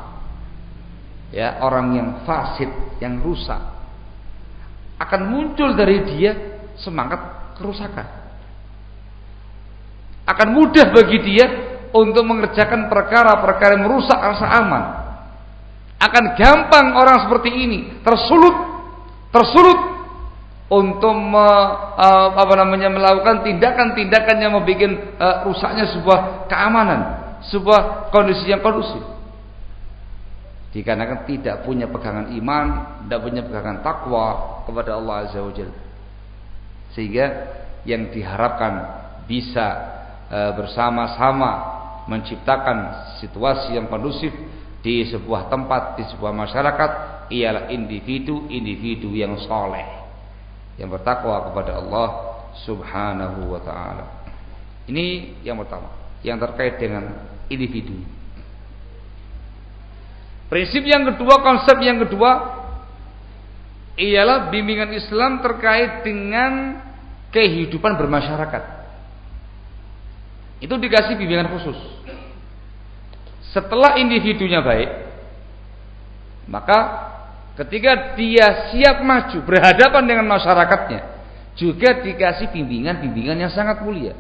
Ya, orang yang fasid, yang rusak. Akan muncul dari dia semangat kerusakan akan mudah bagi dia untuk mengerjakan perkara-perkara yang merusak rasa aman. Akan gampang orang seperti ini tersulut, tersulut untuk me, uh, apa namanya melakukan tindakan-tindakan yang membuat uh, rusaknya sebuah keamanan, sebuah kondisi yang kondusif. Dikarenakan tidak punya pegangan iman, tidak punya pegangan takwa kepada Allah Azza wa Jalla. Sehingga yang diharapkan bisa e, bersama-sama menciptakan situasi yang kondusif di sebuah tempat, di sebuah masyarakat ialah individu-individu yang soleh yang bertakwa kepada Allah Subhanahu wa taala. Ini yang pertama, yang terkait dengan individu. Prinsip yang kedua, konsep yang kedua ialah bimbingan Islam terkait dengan kehidupan bermasyarakat. Itu dikasih bimbingan khusus. Setelah individunya baik, maka ketika dia siap maju berhadapan dengan masyarakatnya, juga dikasih bimbingan-bimbingan yang sangat mulia.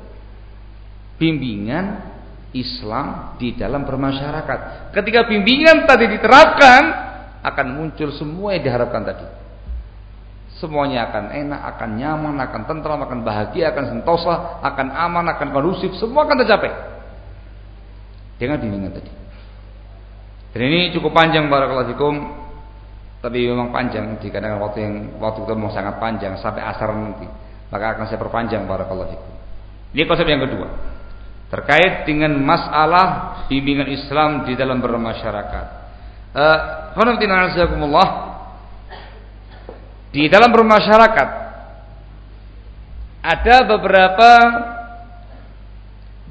Bimbingan Islam di dalam bermasyarakat. Ketika bimbingan tadi diterapkan, akan muncul semua yang diharapkan tadi. Semuanya akan enak, akan nyaman, akan tentram, akan bahagia, akan sentosa, akan aman, akan kondusif, semua akan tercapai. Dengan bimbingan tadi. Dan ini cukup panjang barakallahu fikum. Tapi memang panjang dikarenakan waktu yang waktu itu memang sangat panjang sampai asar nanti. Maka akan saya perpanjang barakallahu fikum. Ini konsep yang kedua terkait dengan masalah bimbingan Islam di dalam bermasyarakat. Uh, di dalam bermasyarakat ada beberapa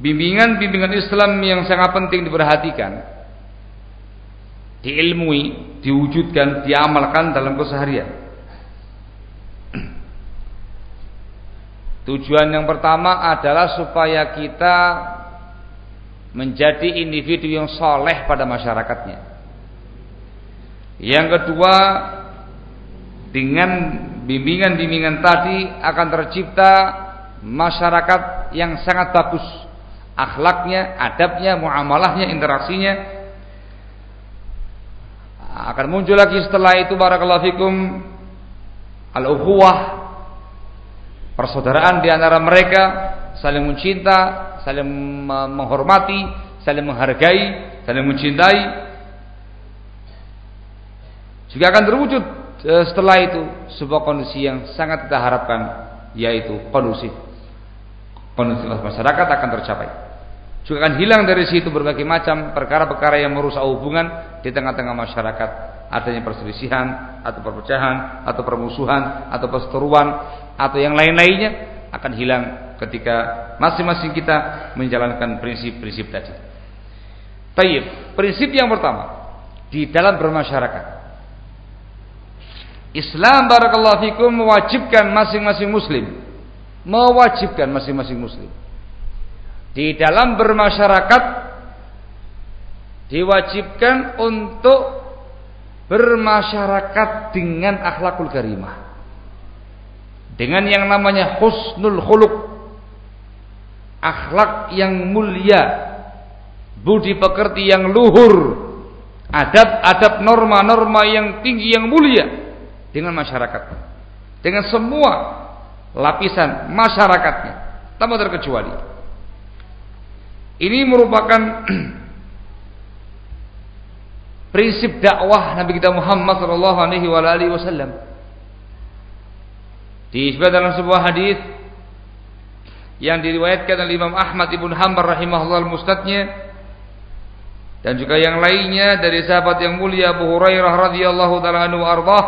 bimbingan-bimbingan Islam yang sangat penting diperhatikan, diilmui, diwujudkan, diamalkan dalam keseharian. Tujuan yang pertama adalah supaya kita menjadi individu yang soleh pada masyarakatnya. Yang kedua, dengan bimbingan-bimbingan tadi akan tercipta masyarakat yang sangat bagus. Akhlaknya, adabnya, muamalahnya, interaksinya. Akan muncul lagi setelah itu barakallahu fikum al-ukhuwah persaudaraan di antara mereka saling mencinta, saling menghormati, saling menghargai, saling mencintai. Juga akan terwujud eh, setelah itu sebuah kondisi yang sangat kita harapkan yaitu kondusif. Kondusif masyarakat akan tercapai. Juga akan hilang dari situ berbagai macam perkara-perkara yang merusak hubungan di tengah-tengah masyarakat adanya perselisihan atau perpecahan atau permusuhan atau perseteruan atau yang lain-lainnya akan hilang ketika masing-masing kita menjalankan prinsip-prinsip tadi. Tayyib, prinsip yang pertama di dalam bermasyarakat. Islam barakallahu fikum mewajibkan masing-masing muslim mewajibkan masing-masing muslim di dalam bermasyarakat diwajibkan untuk bermasyarakat dengan akhlakul karimah. Dengan yang namanya husnul khuluq. Akhlak yang mulia. Budi pekerti yang luhur. Adab-adab norma-norma yang tinggi yang mulia. Dengan masyarakat. Dengan semua lapisan masyarakatnya. Tanpa terkecuali. Ini merupakan prinsip dakwah Nabi kita Muhammad sallallahu alaihi wasallam. Disebut dalam sebuah hadis yang diriwayatkan oleh Imam Ahmad ibn Hanbal rahimahullah musnadnya dan juga yang lainnya dari sahabat yang mulia Abu Hurairah radhiyallahu taala anhu ardhah.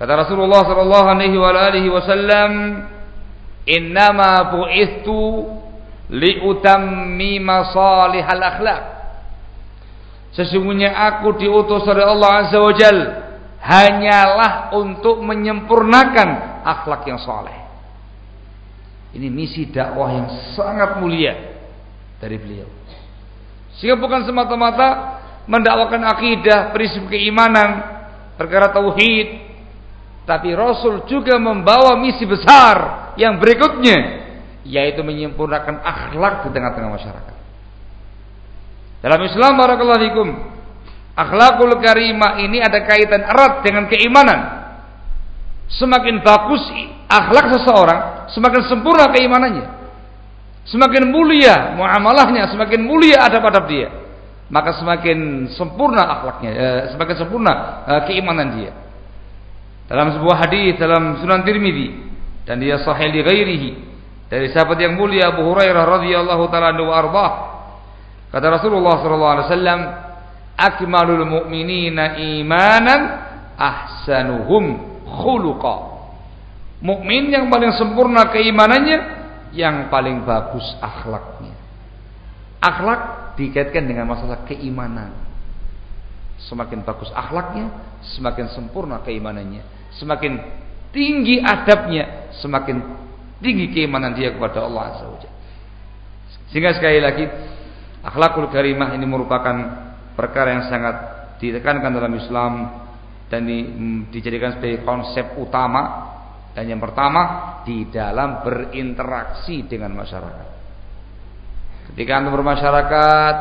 Kata Rasulullah sallallahu alaihi wa alihi wasallam innama bu'ithu liutammima salihal akhlak sesungguhnya aku diutus oleh Allah azza wajalla hanyalah untuk menyempurnakan akhlak yang soleh. Ini misi dakwah yang sangat mulia dari beliau. Sehingga bukan semata-mata mendakwakan akidah, prinsip keimanan, perkara tauhid, tapi Rasul juga membawa misi besar yang berikutnya yaitu menyempurnakan akhlak di tengah-tengah masyarakat. Dalam Islam barakallahu fikum Akhlakul karimah ini ada kaitan erat dengan keimanan. Semakin bagus akhlak seseorang, semakin sempurna keimanannya. Semakin mulia muamalahnya, semakin mulia adab-adab dia. Maka semakin sempurna akhlaknya, eh, semakin sempurna eh, keimanan dia. Dalam sebuah hadis dalam Sunan Tirmidzi dan dia sahih li ghairihi dari sahabat yang mulia Abu Hurairah radhiyallahu taala anhu kata Rasulullah wasallam akmalul mu'minina imanan ahsanuhum khuluqa. Mukmin yang paling sempurna keimanannya yang paling bagus akhlaknya. Akhlak dikaitkan dengan masalah keimanan. Semakin bagus akhlaknya semakin sempurna keimanannya. Semakin tinggi adabnya semakin tinggi keimanan dia kepada Allah Azza Sehingga sekali lagi akhlakul karimah ini merupakan perkara yang sangat ditekankan dalam Islam dan di, mm, dijadikan sebagai konsep utama dan yang pertama di dalam berinteraksi dengan masyarakat. Ketika anda bermasyarakat,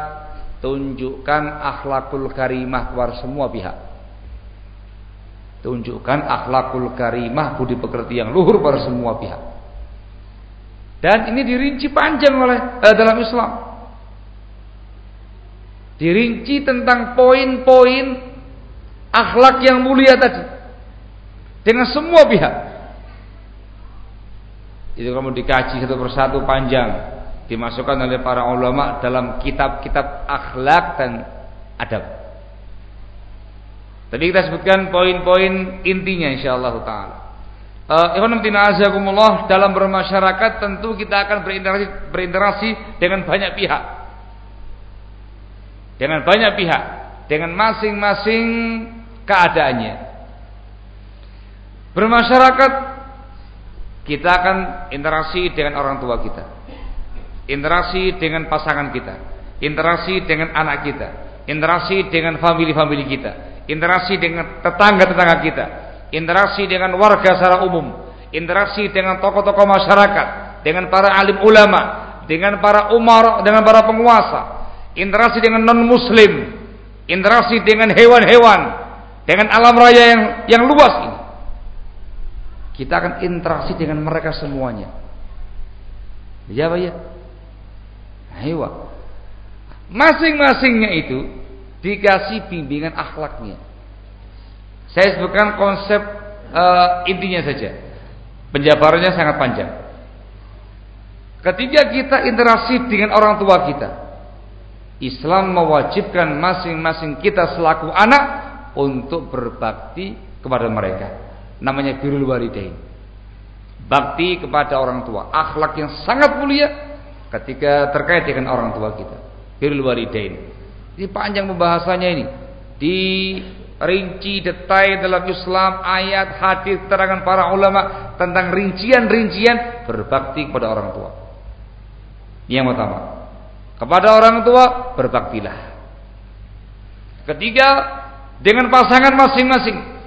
tunjukkan akhlakul karimah kepada semua pihak. Tunjukkan akhlakul karimah budi pekerti yang luhur pada semua pihak. Dan ini dirinci panjang oleh eh, dalam Islam. Dirinci tentang poin-poin akhlak yang mulia tadi. Dengan semua pihak. Itu kamu dikaji satu persatu panjang. Dimasukkan oleh para ulama dalam kitab-kitab akhlak dan adab. Tadi kita sebutkan poin-poin intinya insyaallah taala. Uh, dalam bermasyarakat tentu kita akan berinteraksi, berinteraksi dengan banyak pihak. Dengan banyak pihak, dengan masing-masing keadaannya. Bermasyarakat kita akan interaksi dengan orang tua kita. Interaksi dengan pasangan kita, interaksi dengan anak kita, interaksi dengan family-family kita, interaksi dengan tetangga-tetangga kita, interaksi dengan warga secara umum, interaksi dengan tokoh-tokoh masyarakat, dengan para alim ulama, dengan para umar, dengan para penguasa, interaksi dengan non muslim, interaksi dengan hewan-hewan, dengan alam raya yang yang luas ini. Kita akan interaksi dengan mereka semuanya. Ya, ya. Ayo. Masing-masingnya itu dikasih bimbingan akhlaknya. Saya sebutkan konsep uh, intinya saja. Penjabarannya sangat panjang. Ketika kita interaksi dengan orang tua kita, Islam mewajibkan masing-masing kita selaku anak untuk berbakti kepada mereka. Namanya birrul walidain. Bakti kepada orang tua, akhlak yang sangat mulia ketika terkait dengan orang tua kita. Birrul walidain. Ini panjang pembahasannya ini. Di rinci detail dalam Islam, ayat, hadis, terangan para ulama tentang rincian-rincian berbakti kepada orang tua. Yang pertama, kepada orang tua berbaktilah. Ketiga, dengan pasangan masing-masing.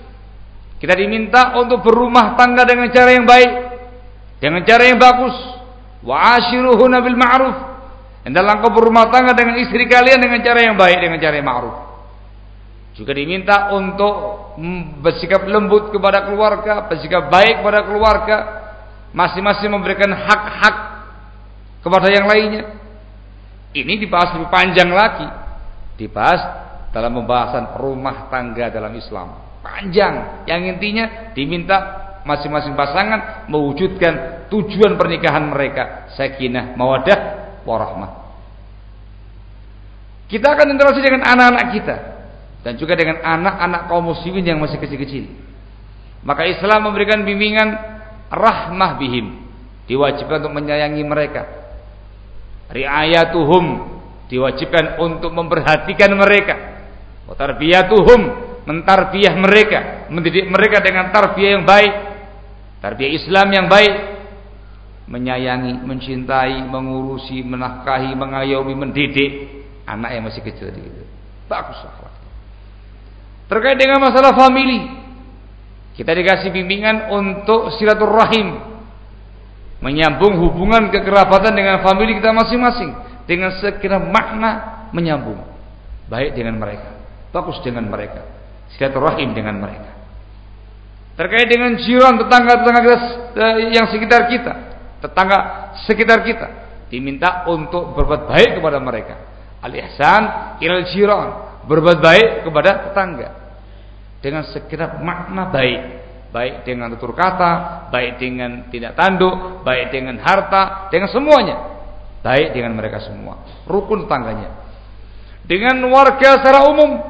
Kita diminta untuk berumah tangga dengan cara yang baik, dengan cara yang bagus. Wa ashiruhuna bil ma'ruf. Hendaklah kau berumah tangga dengan istri kalian dengan cara yang baik, dengan cara yang ma'ruf. Juga diminta untuk bersikap lembut kepada keluarga, bersikap baik kepada keluarga, masing-masing memberikan hak-hak kepada yang lainnya. Ini dibahas lebih panjang lagi, dibahas dalam pembahasan rumah tangga dalam Islam. Panjang, yang intinya diminta masing-masing pasangan mewujudkan tujuan pernikahan mereka, sakinah, mawadah, warahmah. Kita akan interaksi dengan anak-anak kita, dan juga dengan anak-anak kaum muslimin yang masih kecil-kecil. Maka Islam memberikan bimbingan rahmah bihim, diwajibkan untuk menyayangi mereka. Riayatuhum diwajibkan untuk memperhatikan mereka. Tarbiyatuhum mentarbiah mereka, mendidik mereka dengan tarbiyah yang baik, tarbiyah Islam yang baik, menyayangi, mencintai, mengurusi, menafkahi, mengayomi, mendidik anak yang masih kecil itu. Bagus akhlak. Terkait dengan masalah family, kita dikasih bimbingan untuk silaturahim, menyambung hubungan kekerabatan dengan family kita masing-masing. Dengan sekira makna menyambung, baik dengan mereka, bagus dengan mereka, silaturahim dengan mereka. Terkait dengan jiran tetangga-tetangga kita eh, yang sekitar kita, tetangga sekitar kita, diminta untuk berbuat baik kepada mereka. Al-ihsan ilal jiran, berbuat baik kepada tetangga. Dengan segenap makna baik baik dengan tutur kata, baik dengan tidak tanduk, baik dengan harta, dengan semuanya. Baik dengan mereka semua. Rukun tangganya. Dengan warga secara umum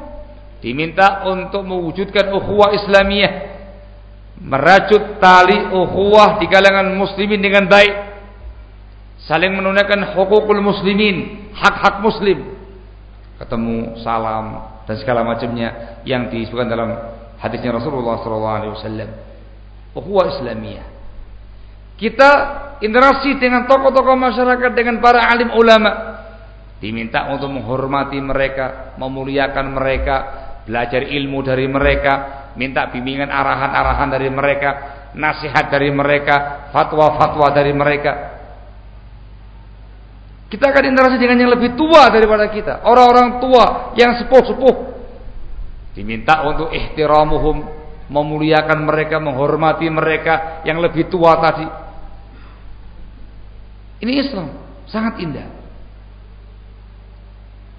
diminta untuk mewujudkan ukhuwah Islamiyah. Merajut tali ukhuwah di kalangan muslimin dengan baik. Saling menunaikan hukukul muslimin, hak-hak muslim. Ketemu salam dan segala macamnya yang disebutkan dalam hadisnya Rasulullah SAW. Ukhuwah Islamiyah. Kita interaksi dengan tokoh-tokoh masyarakat dengan para alim ulama. Diminta untuk menghormati mereka, memuliakan mereka, belajar ilmu dari mereka, minta bimbingan arahan-arahan dari mereka, nasihat dari mereka, fatwa-fatwa dari mereka. Kita akan interaksi dengan yang lebih tua daripada kita, orang-orang tua yang sepuh-sepuh, Diminta untuk ihtiramuhum, memuliakan mereka, menghormati mereka yang lebih tua tadi. Ini Islam, sangat indah.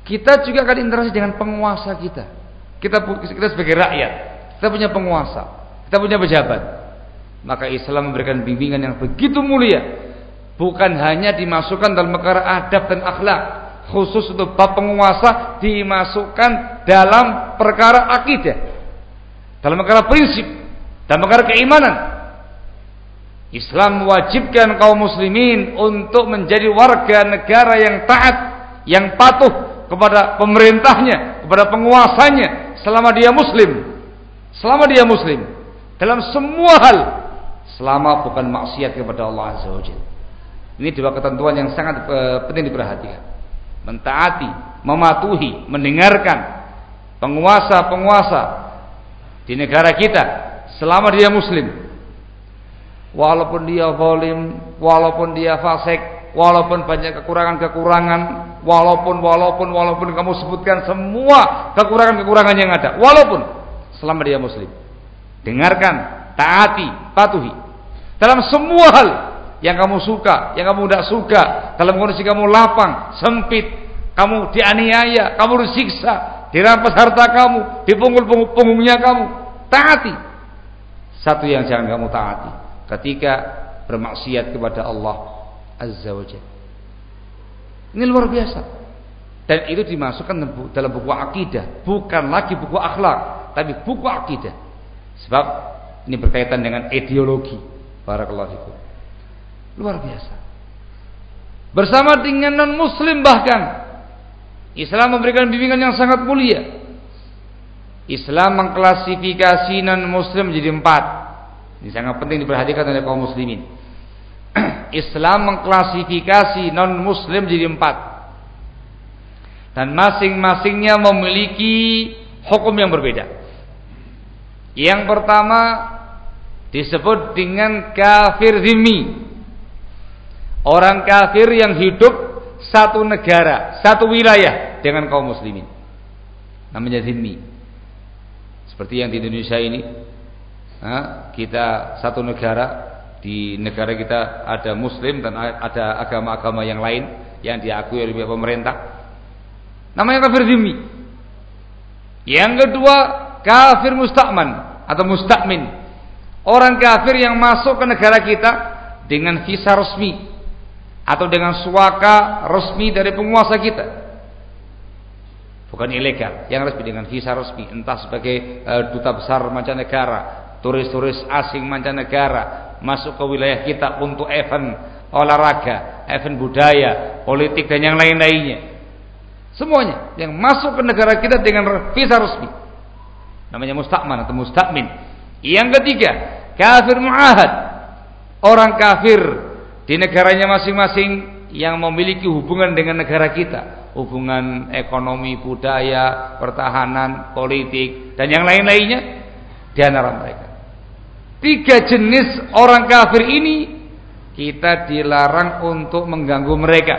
Kita juga akan interaksi dengan penguasa kita. Kita kita sebagai rakyat, kita punya penguasa, kita punya pejabat. Maka Islam memberikan bimbingan yang begitu mulia, bukan hanya dimasukkan dalam perkara adab dan akhlak, khusus untuk bab penguasa dimasukkan dalam perkara akidah, dalam perkara prinsip, dalam perkara keimanan. Islam mewajibkan kaum muslimin untuk menjadi warga negara yang taat, yang patuh kepada pemerintahnya, kepada penguasanya selama dia muslim. Selama dia muslim dalam semua hal selama bukan maksiat kepada Allah Azza wa Ini dua ketentuan yang sangat eh, penting diperhatikan mentaati, mematuhi, mendengarkan penguasa-penguasa di negara kita selama dia muslim. Walaupun dia zalim, walaupun dia fasik, walaupun banyak kekurangan-kekurangan, walaupun walaupun walaupun kamu sebutkan semua kekurangan-kekurangan yang ada, walaupun selama dia muslim. Dengarkan, taati, patuhi. Dalam semua hal yang kamu suka, yang kamu tidak suka, dalam kondisi kamu lapang, sempit, kamu dianiaya, kamu disiksa, dirampas harta kamu, dipungul punggungnya kamu, taati. Satu yang jangan kamu taati ketika bermaksiat kepada Allah Azza wa Ini luar biasa. Dan itu dimasukkan dalam buku akidah, bukan lagi buku akhlak, tapi buku akidah. Sebab ini berkaitan dengan ideologi. Barakallahu fikum. Luar biasa. Bersama dengan non muslim bahkan Islam memberikan bimbingan yang sangat mulia. Islam mengklasifikasi non muslim menjadi empat. Ini sangat penting diperhatikan oleh kaum muslimin. Islam mengklasifikasi non muslim menjadi empat. Dan masing-masingnya memiliki hukum yang berbeda. Yang pertama disebut dengan kafir zimmi Orang kafir yang hidup satu negara, satu wilayah dengan kaum muslimin. Namanya zimmi. Seperti yang di Indonesia ini, kita satu negara, di negara kita ada muslim dan ada agama-agama yang lain yang diakui oleh pemerintah. Namanya kafir zimmi. Yang kedua, kafir mustakman atau mustakmin. Orang kafir yang masuk ke negara kita dengan visa resmi atau dengan suaka resmi dari penguasa kita. Bukan ilegal, yang resmi dengan visa resmi, entah sebagai e, duta besar mancanegara, turis-turis asing mancanegara masuk ke wilayah kita untuk event olahraga, event budaya, politik dan yang lain-lainnya. Semuanya yang masuk ke negara kita dengan visa resmi. Namanya mustakman atau mustakmin. Yang ketiga, kafir muahad. Orang kafir di negaranya masing-masing yang memiliki hubungan dengan negara kita, hubungan ekonomi, budaya, pertahanan, politik dan yang lain-lainnya di antara mereka. Tiga jenis orang kafir ini kita dilarang untuk mengganggu mereka.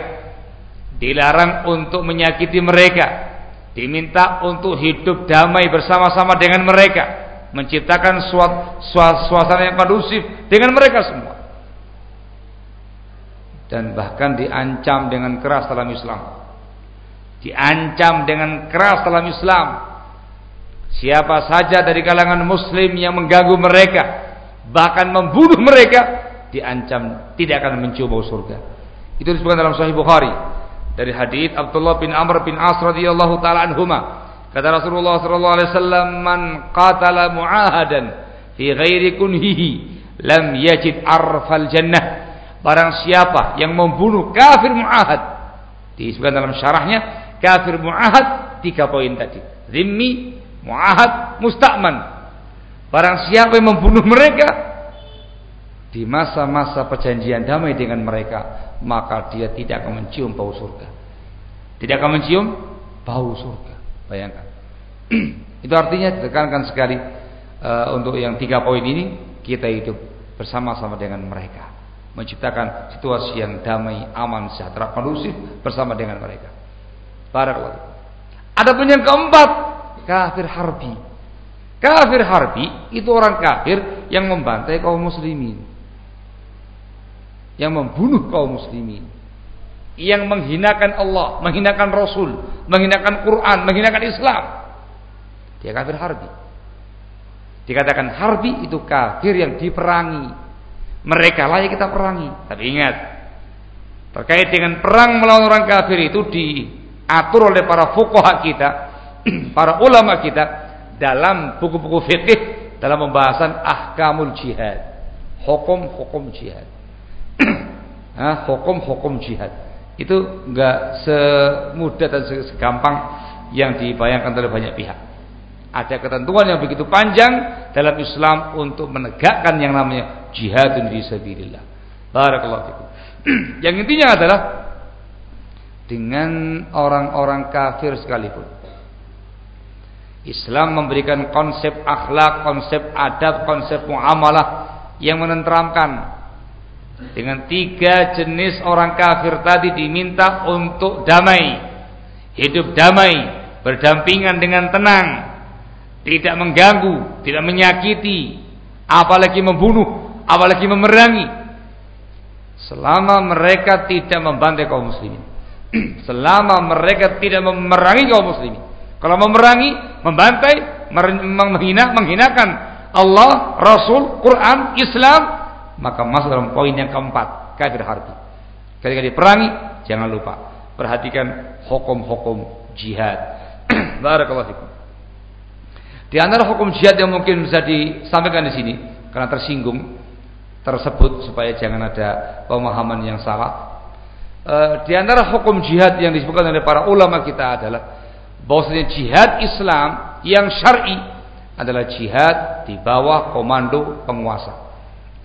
Dilarang untuk menyakiti mereka. Diminta untuk hidup damai bersama-sama dengan mereka, menciptakan suasana yang kondusif dengan mereka semua dan bahkan diancam dengan keras dalam Islam. Diancam dengan keras dalam Islam. Siapa saja dari kalangan muslim yang mengganggu mereka, bahkan membunuh mereka diancam tidak akan mencium bau surga. Itu disebutkan dalam Sahih Bukhari dari hadis Abdullah bin Amr bin As radhiyallahu taala anhuma. Kata Rasulullah sallallahu alaihi wasallam, "Man qatala mu'ahadan fi ghairi kunhihi lam yajid arfal jannah." Barang siapa yang membunuh kafir mu'ahad disebutkan dalam syarahnya kafir mu'ahad tiga poin tadi. Zimmi, mu'ahad, musta'man. Barang siapa yang membunuh mereka di masa-masa perjanjian damai dengan mereka, maka dia tidak akan mencium bau surga. Tidak akan mencium bau surga. Bayangkan. Itu artinya ditekankan sekali uh, untuk yang tiga poin ini kita hidup bersama-sama dengan mereka, menciptakan situasi yang damai, aman, sejahtera, kondusif bersama dengan mereka. Barakallahu. Ada pun yang keempat, kafir harbi. Kafir harbi itu orang kafir yang membantai kaum muslimin yang membunuh kaum muslimin yang menghinakan Allah, menghinakan Rasul, menghinakan Quran, menghinakan Islam. Dia kafir harbi. Dikatakan harbi itu kafir yang diperangi. Mereka lah kita perangi. Tapi ingat, terkait dengan perang melawan orang kafir itu diatur oleh para fuqaha kita, para ulama kita dalam buku-buku fikih dalam pembahasan ahkamul jihad. Hukum-hukum jihad. hukum-hukum jihad itu enggak semudah dan segampang yang dibayangkan oleh banyak pihak. Ada ketentuan yang begitu panjang dalam Islam untuk menegakkan yang namanya jihadun fi sabilillah. Barakallahu fikum. yang intinya adalah dengan orang-orang kafir sekalipun. Islam memberikan konsep akhlak, konsep adab, konsep muamalah yang menenteramkan dengan tiga jenis orang kafir tadi diminta untuk damai hidup damai berdampingan dengan tenang tidak mengganggu tidak menyakiti apalagi membunuh apalagi memerangi. Selama mereka tidak membantai kaum muslimin. Selama mereka tidak memerangi kaum muslimin. Kalau memerangi membantai menghina menghinakan Allah Rasul Quran Islam maka masuk dalam poin yang keempat kafir harbi. Ketika diperangi jangan lupa perhatikan hukum-hukum jihad. Barakallahu fikum di antara hukum jihad yang mungkin bisa disampaikan di sini karena tersinggung tersebut supaya jangan ada pemahaman yang salah e, di antara hukum jihad yang disebutkan oleh para ulama kita adalah bahwasanya jihad Islam yang syar'i adalah jihad di bawah komando penguasa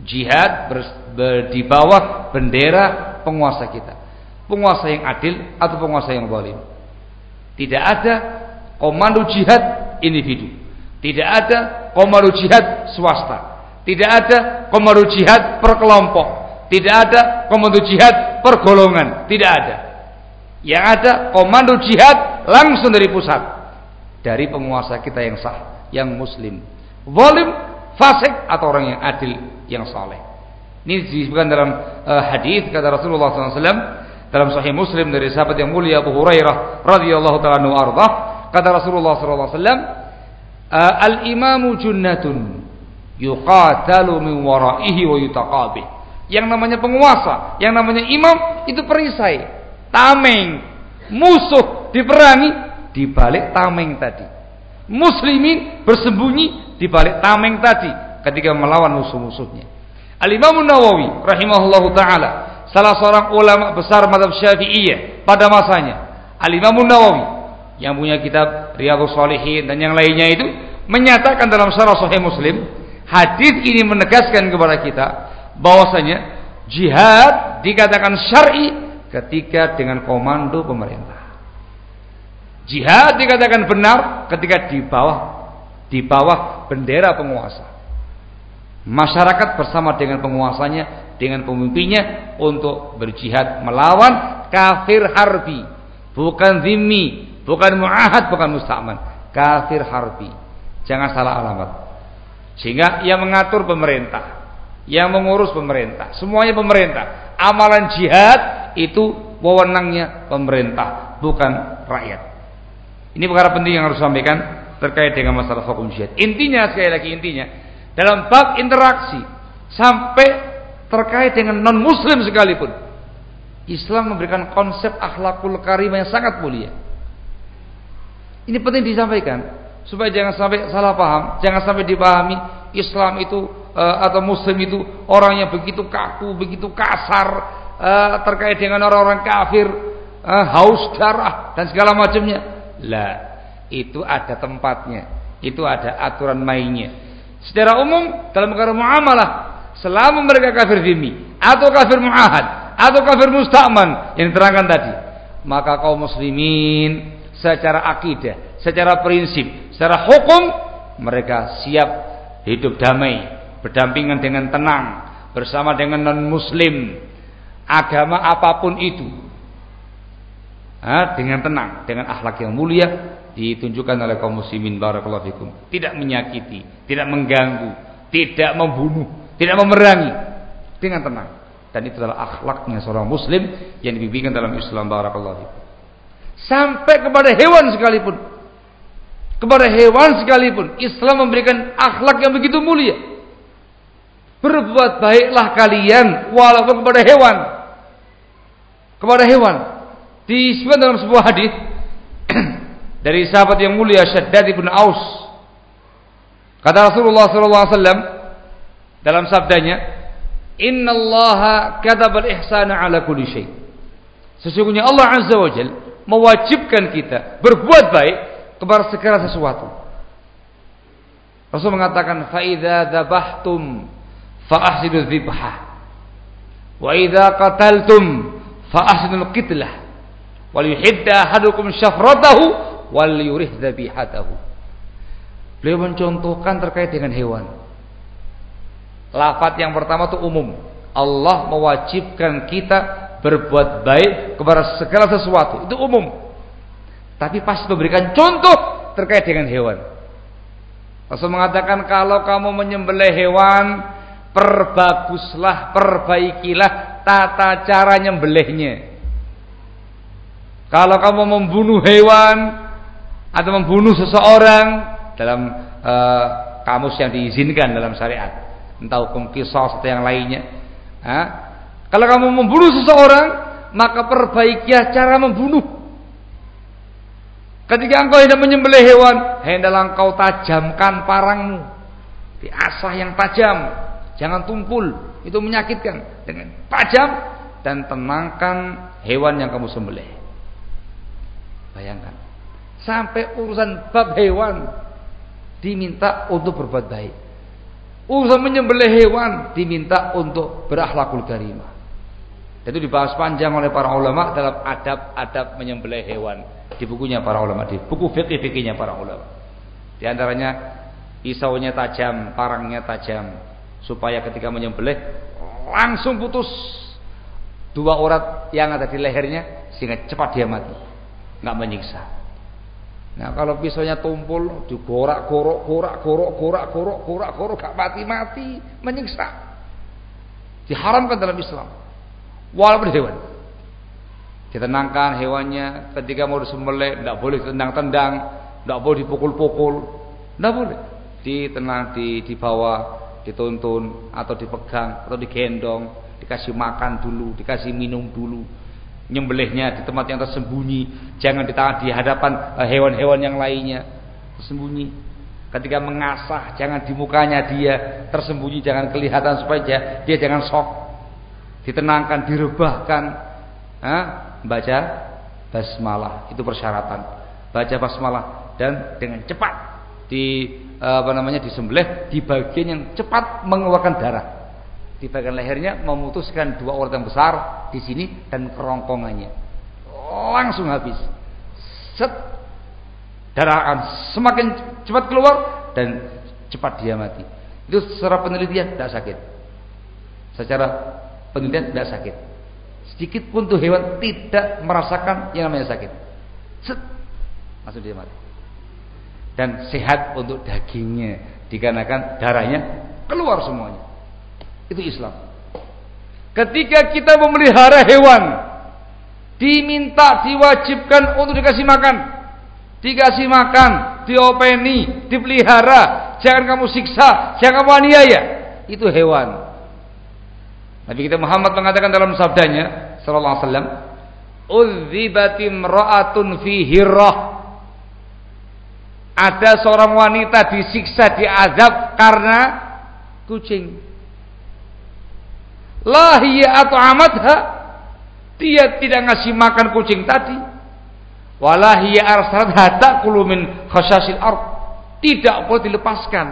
Jihad ber, ber, di bawah bendera penguasa kita. Penguasa yang adil atau penguasa yang zalim. Tidak ada komando jihad individu. Tidak ada komando jihad swasta. Tidak ada komando jihad per kelompok. Tidak ada komando jihad per golongan. Tidak ada. Yang ada komando jihad langsung dari pusat. Dari penguasa kita yang sah, yang muslim. Zalim fasik atau orang yang adil yang saleh. Ini disebutkan dalam uh, hadis kata Rasulullah SAW dalam Sahih Muslim dari sahabat yang mulia Abu Hurairah radhiyallahu taala anhu arda kata Rasulullah SAW al imamu junnatun yuqatalu min waraihi wa yutaqabih yang namanya penguasa yang namanya imam itu perisai tameng musuh diperangi di balik tameng tadi muslimin bersembunyi di balik tameng tadi ketika melawan musuh-musuhnya. Al-Imam Nawawi rahimahullahu taala salah seorang ulama besar mazhab Syafi'iyah pada masanya. Al-Imam Nawawi yang punya kitab Riyadhus Shalihin dan yang lainnya itu menyatakan dalam syarah Sahih Muslim, hadis ini menegaskan kepada kita bahwasanya jihad dikatakan syar'i ketika dengan komando pemerintah. Jihad dikatakan benar ketika di bawah di bawah bendera penguasa. Masyarakat bersama dengan penguasanya, dengan pemimpinnya untuk berjihad melawan kafir harbi, bukan zimmi, bukan muahad, bukan musta'man, kafir harbi. Jangan salah alamat. Sehingga yang mengatur pemerintah, yang mengurus pemerintah, semuanya pemerintah. Amalan jihad itu wewenangnya pemerintah, bukan rakyat. Ini perkara penting yang harus disampaikan terkait dengan masalah hukum jihad. Intinya sekali lagi intinya dalam bab interaksi sampai terkait dengan non muslim sekalipun. Islam memberikan konsep akhlakul karimah yang sangat mulia. Ini penting disampaikan supaya jangan sampai salah paham, jangan sampai dipahami Islam itu uh, atau Muslim itu orang yang begitu kaku, begitu kasar uh, terkait dengan orang-orang kafir, uh, haus darah dan segala macamnya. Lah, itu ada tempatnya, itu ada aturan mainnya. Secara umum dalam perkara muamalah selama mereka kafir zimmi atau kafir muahad atau kafir musta'man yang diterangkan tadi, maka kaum muslimin secara akidah, secara prinsip, secara hukum mereka siap hidup damai, berdampingan dengan tenang bersama dengan non muslim agama apa pun itu. Ha, dengan tenang, dengan akhlak yang mulia, ditunjukkan oleh kaum muslimin barakallahu fikum. Tidak menyakiti tidak mengganggu tidak membunuh tidak memerangi dengan tenang. Dan itu adalah akhlaknya seorang muslim yang dibimbingkan dalam Islam barakallahu fikum sampai kepada hewan sekalipun. Kepada hewan sekalipun. Islam memberikan akhlak yang begitu mulia. Berbuat baiklah kalian walaupun kepada hewan. Kepada hewan. Disebutkan dalam sebuah hadis dari sahabat yang mulia Syaddad bin Aus. Kata Rasulullah wasallam dalam sabdanya, "Inna Allah katabal ihsana ala kulli syai." Sesungguhnya Allah Azza wa Jal mewajibkan kita berbuat baik kepada segala sesuatu. Rasul mengatakan, "Fa idza dzabhtum fa ahsinu dzibhah. Wa idza qataltum fa ahsinul qitlah." Wal yuhidda ahadukum syafratahu wal yurih dzabihatahu. Beliau mencontohkan terkait dengan hewan. Lafat yang pertama itu umum. Allah mewajibkan kita berbuat baik kepada segala sesuatu. Itu umum. Tapi pas memberikan contoh terkait dengan hewan. Rasul mengatakan kalau kamu menyembelih hewan, perbaguslah, perbaikilah tata cara nyembelihnya. Kalau kamu membunuh hewan, atau membunuh seseorang dalam uh, kamus yang diizinkan dalam syariat entah hukum kisah atau yang lainnya ha? Kalau kamu membunuh seseorang maka perbaikilah cara membunuh. Ketika engkau hendak menyembelih hewan hendaklah engkau tajamkan parangmu. Diasah yang tajam jangan tumpul. Itu menyakitkan. Dengan tajam dan tenangkan hewan yang kamu sembelih. Bayangkan. Sampai urusan bab hewan diminta untuk berbuat baik. Urusan menyembelih hewan diminta untuk berakhlakul karimah. Itu dibahas panjang oleh para ulama dalam adab-adab menyembelih hewan di bukunya para ulama, di buku fikih-fikihnya para ulama. Di antaranya pisaunya tajam, parangnya tajam supaya ketika menyembelih langsung putus dua urat yang ada di lehernya sehingga cepat dia mati, nggak menyiksa. Nah kalau pisaunya tumpul digorak gorok gorak gorok gorak gorok gorak gorok mati mati menyiksa. Diharamkan dalam Islam. Walaupun hewan. Ditenangkan hewannya ketika mau disembelih tidak boleh tendang-tendang, tidak boleh dipukul-pukul, tidak boleh. Ditenang, di dibawa, dituntun atau dipegang atau digendong, dikasih makan dulu, dikasih minum dulu nyembelihnya di tempat yang tersembunyi, jangan di di hadapan eh, hewan-hewan yang lainnya, tersembunyi. Ketika mengasah, jangan di mukanya dia, tersembunyi, jangan kelihatan supaya dia, dia jangan sok. Ditenangkan, direbahkan. Baca basmalah, itu persyaratan. Baca basmalah. Dan dengan cepat di apa namanya disembelih di bagian yang cepat mengeluarkan darah. Di bagian lehernya memutuskan dua urat yang besar di sini dan kerongkongannya. Langsung habis. Set. Darah akan semakin cepat keluar dan cepat dia mati. Itu secara penelitian tidak sakit. Secara penelitian tidak sakit sedikit pun tuh hewan tidak merasakan yang namanya sakit set langsung dia mati dan sehat untuk dagingnya dikarenakan darahnya keluar semuanya itu Islam. Ketika kita memelihara hewan, diminta diwajibkan untuk dikasih makan. Dikasih makan diopeni, dipelihara, jangan kamu siksa, jangan kamu aniaya. Itu hewan. Nabi kita Muhammad mengatakan dalam sabdanya sallallahu alaihi wasallam, "Udzibatim ra'atun fi hirrah." Ada seorang wanita disiksa diazab karena kucing. Lahia atau amadha dia tidak ngasih makan kucing tadi. Walahia arsalatha ta'kulu min khasasil ard. Tidak boleh dilepaskan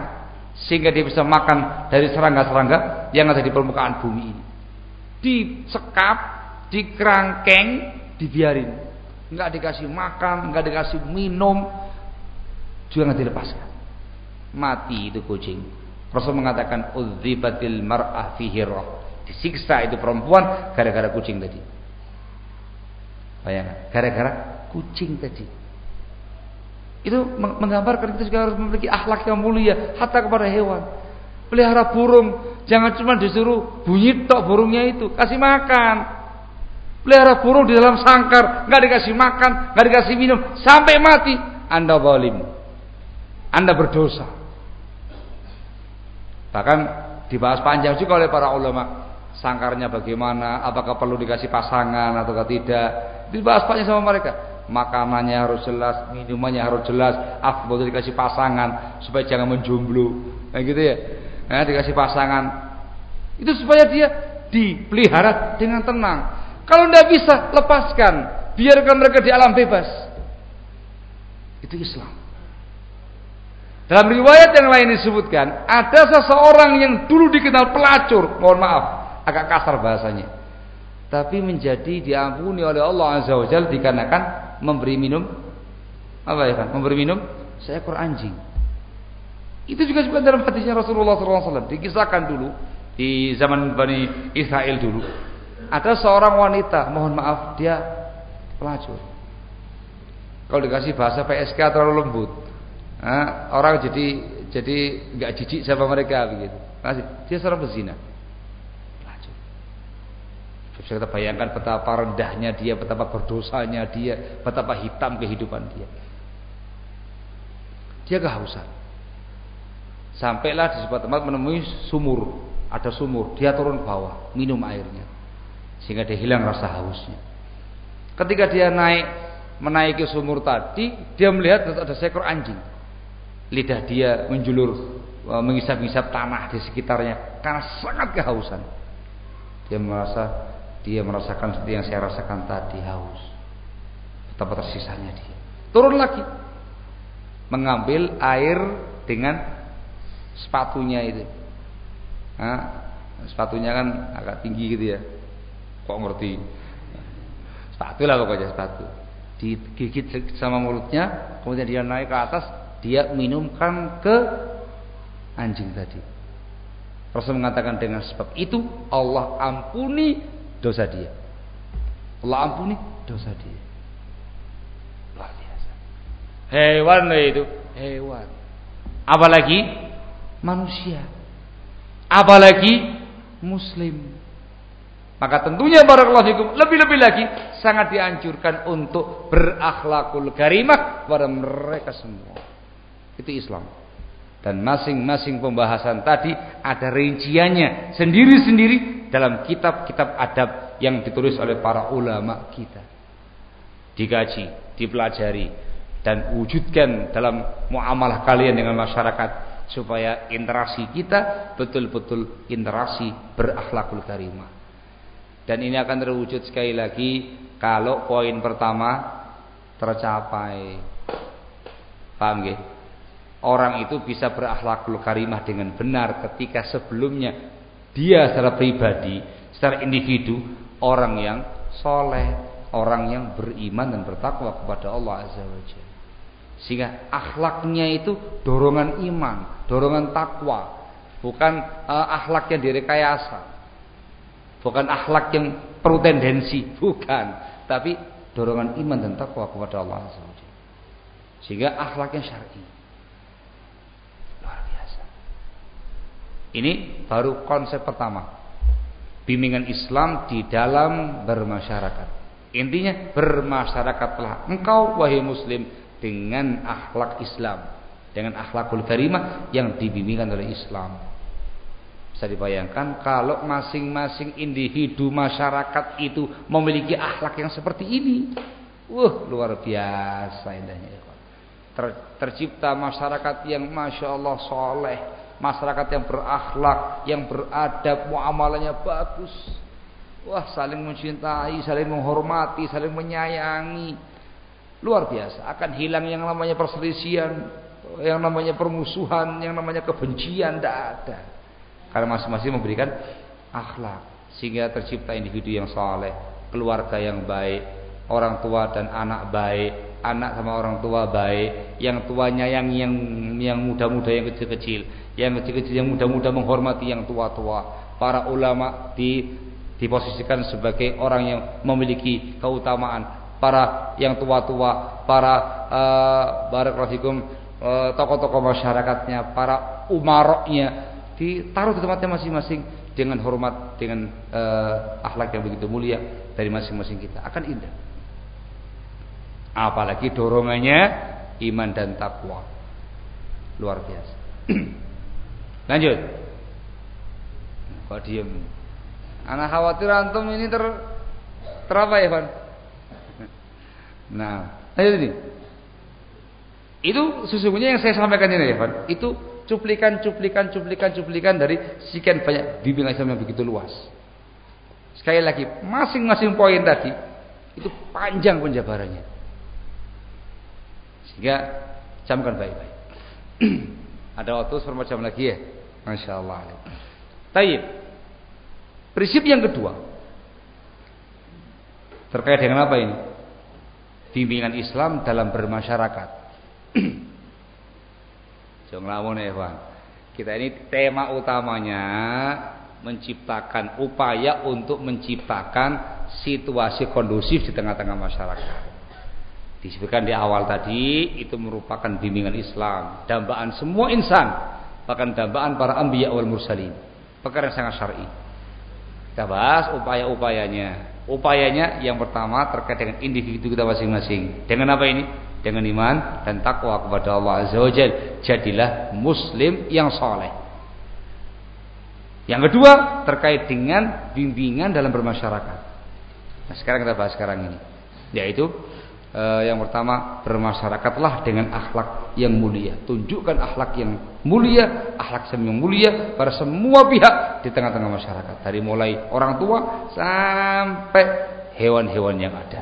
sehingga dia bisa makan dari serangga-serangga yang ada di permukaan bumi ini. Disekap, dikerangkeng, dibiarin. Enggak dikasih makan, enggak dikasih minum, juga enggak dilepaskan. Mati itu kucing. Rasul mengatakan udzibatil mar'ah fihi Disiksa itu perempuan gara-gara kucing tadi. Bayangkan, gara-gara kucing tadi. Itu menggambarkan kita juga harus memiliki akhlak yang mulia hatta kepada hewan. Pelihara burung, jangan cuma disuruh bunyi tok burungnya itu, kasih makan. Pelihara burung di dalam sangkar, nggak dikasih makan, nggak dikasih minum, sampai mati, Anda zalim. Anda berdosa. Bahkan dibahas panjang juga oleh para ulama. Sangkarnya bagaimana, apakah perlu dikasih pasangan atau tidak. Dibahas panjang sama mereka makanannya harus jelas, minumannya harus jelas, afdol dikasih pasangan supaya jangan menjomblo. Kayak gitu ya. Nah, dikasih pasangan. Itu supaya dia dipelihara dengan tenang. Kalau tidak bisa, lepaskan. Biarkan mereka di alam bebas. Itu Islam. Dalam riwayat yang lain disebutkan, ada seseorang yang dulu dikenal pelacur, mohon maaf, agak kasar bahasanya. Tapi menjadi diampuni oleh Allah Azza wa Jalla dikarenakan memberi minum apa ya kan? Memberi minum seekor anjing. Itu juga sebenarnya dalam hadisnya Rasulullah SAW. Dikisahkan dulu di zaman Bani Israel dulu. Ada seorang wanita, mohon maaf, dia pelacur. Kalau dikasih bahasa PSK terlalu lembut, nah, orang jadi jadi nggak jijik sama mereka begitu. Dia seorang pezina. Bisa kita bayangkan betapa rendahnya dia, betapa berdosanya dia, betapa hitam kehidupan dia. Dia kehausan. Sampailah di sebuah tempat menemui sumur, ada sumur, dia turun bawah, minum airnya. Sehingga dia hilang rasa hausnya. Ketika dia naik menaiki sumur tadi, dia melihat ada seekor anjing. Lidah dia menjulur e, mengisap-isap tanah di sekitarnya karena sangat kehausan. Dia merasa dia merasakan seperti yang saya rasakan tadi haus. Betapa tersisanya dia. Turun lagi. Mengambil air dengan sepatunya itu. Nah, sepatunya kan agak tinggi gitu ya. Kok ngerti? Sepatu lah pokoknya sepatu. Digigit sama mulutnya, kemudian dia naik ke atas, dia minumkan ke anjing tadi. Rasul mengatakan dengan sebab itu Allah ampuni dosa dia. Allah ampuni dosa dia. Luar biasa. Hewan itu, hewan. Apalagi manusia. Apalagi muslim. Maka tentunya barakallahu fikum lebih-lebih lagi sangat dianjurkan untuk berakhlakul karimah kepada mereka semua. Itu Islam. Dan masing-masing pembahasan tadi ada rinciannya sendiri-sendiri dalam kitab-kitab adab yang ditulis oleh para ulama kita. Dikaji, dipelajari dan wujudkan dalam muamalah kalian dengan masyarakat supaya interaksi kita betul-betul interaksi berakhlakul karimah. Dan ini akan terwujud sekali lagi kalau poin pertama tercapai. Paham gak? Orang itu bisa berakhlakul karimah dengan benar ketika sebelumnya dia secara pribadi, secara individu orang yang soleh, orang yang beriman dan bertakwa kepada Allah Azza wa Jalla. Sehingga akhlaknya itu dorongan iman, dorongan takwa, bukan uh, akhlak yang direkayasa, bukan akhlak yang perlu tendensi, bukan, tapi dorongan iman dan takwa kepada Allah Azza. Sehingga akhlaknya syar'i. Ini baru konsep pertama. Bimbingan Islam di dalam bermasyarakat. Intinya bermasyarakatlah engkau wahai muslim dengan akhlak Islam, dengan akhlakul karimah yang dibimbingkan oleh Islam. Bisa dibayangkan kalau masing-masing individu masyarakat itu memiliki akhlak yang seperti ini. Wah, luar biasa indahnya. Ter, tercipta masyarakat yang Masya Allah soleh. Masyarakat yang berakhlak, yang beradab, muamalahnya bagus. Wah, saling mencintai, saling menghormati, saling menyayangi. Luar biasa. Akan hilang yang namanya perselisihan, yang namanya permusuhan, yang namanya kebencian. Tidak ada. Karena masing-masing memberikan akhlak sehingga tercipta individu yang soleh, keluarga yang baik, orang tua dan anak baik, anak sama orang tua baik, yang tuanya yang yang yang muda-muda yang kecil-kecil, yang kecil-kecil yang muda-muda menghormati yang tua-tua. Para ulama di diposisikan sebagai orang yang memiliki keutamaan. Para yang tua-tua, para uh, barakallahu tokoh-tokoh masyarakatnya, para umaroknya, ditaruh di tempatnya masing-masing dengan hormat dengan uh, akhlak yang begitu mulia dari masing-masing kita. Akan indah. Apalagi dorongannya iman dan takwa. Luar biasa. Lanjut. Kok diem? Anak khawatir antum ini ter terapa ya Van? Nah lanjut ini itu sesungguhnya yang saya sampaikan ini ya itu cuplikan, cuplikan, cuplikan, cuplikan dari sekian banyak bimbingan Islam yang begitu luas. Sekali lagi, masing-masing poin tadi itu panjang penjabarannya. Sehingga camkan baik-baik. Ada waktu seperempat jam lagi ya. Masya Allah. Taib. Prinsip yang kedua. Terkait dengan apa ini? Bimbingan Islam dalam bermasyarakat. Jangan lamun ya, Bang. Kita ini tema utamanya menciptakan upaya untuk menciptakan situasi kondusif di tengah-tengah masyarakat. Disebutkan di awal tadi itu merupakan bimbingan Islam, dambaan semua insan, bahkan dambaan para anbiya wal mursalin. Perkara yang sangat syar'i. Kita bahas upaya-upayanya. Upayanya yang pertama terkait dengan individu kita masing-masing. Dengan apa ini? Dengan iman dan takwa kepada Allah Azza wa Jal. Jadilah muslim yang soleh. Yang kedua terkait dengan bimbingan dalam bermasyarakat. Nah, sekarang kita bahas sekarang ini, yaitu eh, yang pertama bermasyarakatlah dengan akhlak yang mulia. Tunjukkan akhlak yang mulia, akhlak yang mulia pada semua pihak di tengah-tengah masyarakat. Dari mulai orang tua sampai hewan-hewan yang ada.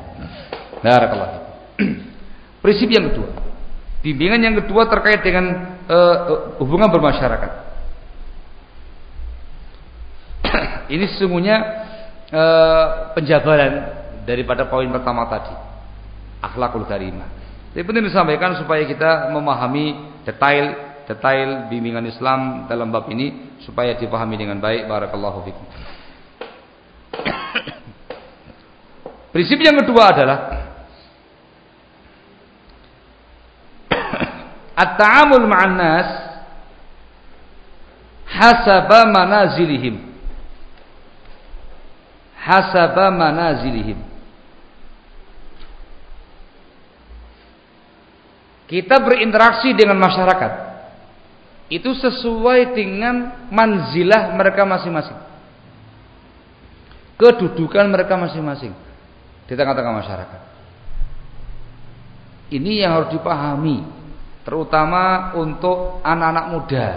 Barakallahu Prinsip yang kedua. Bimbingan yang kedua terkait dengan uh, hubungan bermasyarakat. Ini sesungguhnya uh, penjabaran daripada poin pertama tadi. Akhlakul karimah. Jadi penting disampaikan supaya kita memahami detail detail bimbingan Islam dalam bab ini supaya dipahami dengan baik barakallahu fikum. Prinsip yang kedua adalah at-ta'amul ma'an nas hasaba manazilihim. Hasaba manazilihim. Kita berinteraksi dengan masyarakat. Itu sesuai dengan manzilah mereka masing-masing. Kedudukan mereka masing-masing di tengah-tengah masyarakat. Ini yang harus dipahami terutama untuk anak-anak muda.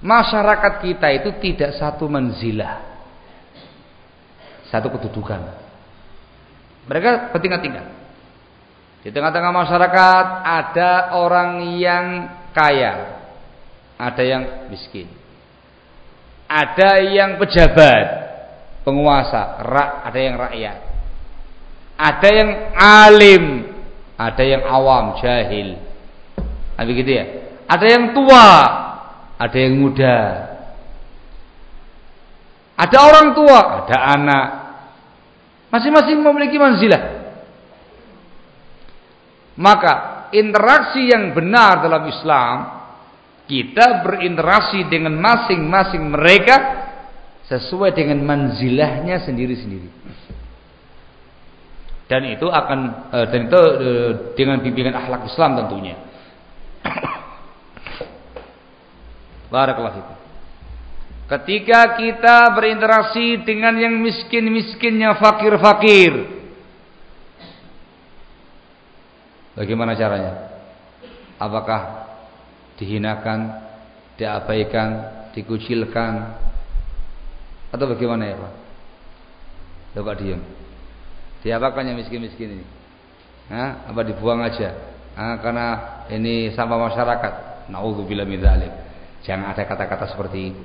Masyarakat kita itu tidak satu menzilah, satu kedudukan. Mereka bertingkat-tingkat. Di tengah-tengah masyarakat ada orang yang kaya, ada yang miskin, ada yang pejabat, penguasa, rak, ada yang rakyat, ada yang alim, ada yang awam, jahil. Nah, begitu ya. Ada yang tua, ada yang muda. Ada orang tua, ada anak. Masing-masing memiliki manzilah. Maka interaksi yang benar dalam Islam kita berinteraksi dengan masing-masing mereka sesuai dengan manzilahnya sendiri-sendiri. Dan itu akan eh, dan itu eh, dengan bimbingan akhlak Islam tentunya. Barakallahu. Ketika kita berinteraksi dengan yang miskin-miskin, yang fakir-fakir. Bagaimana caranya? Apakah dihinakan, diabaikan, dikucilkan, atau bagaimana ya Pak? Coba diam. Diapakan yang miskin-miskin ini? Hah? Apa dibuang aja? Hah? Karena ini sampah masyarakat. Nauzubillah min dzalik. Jangan ada kata-kata seperti itu.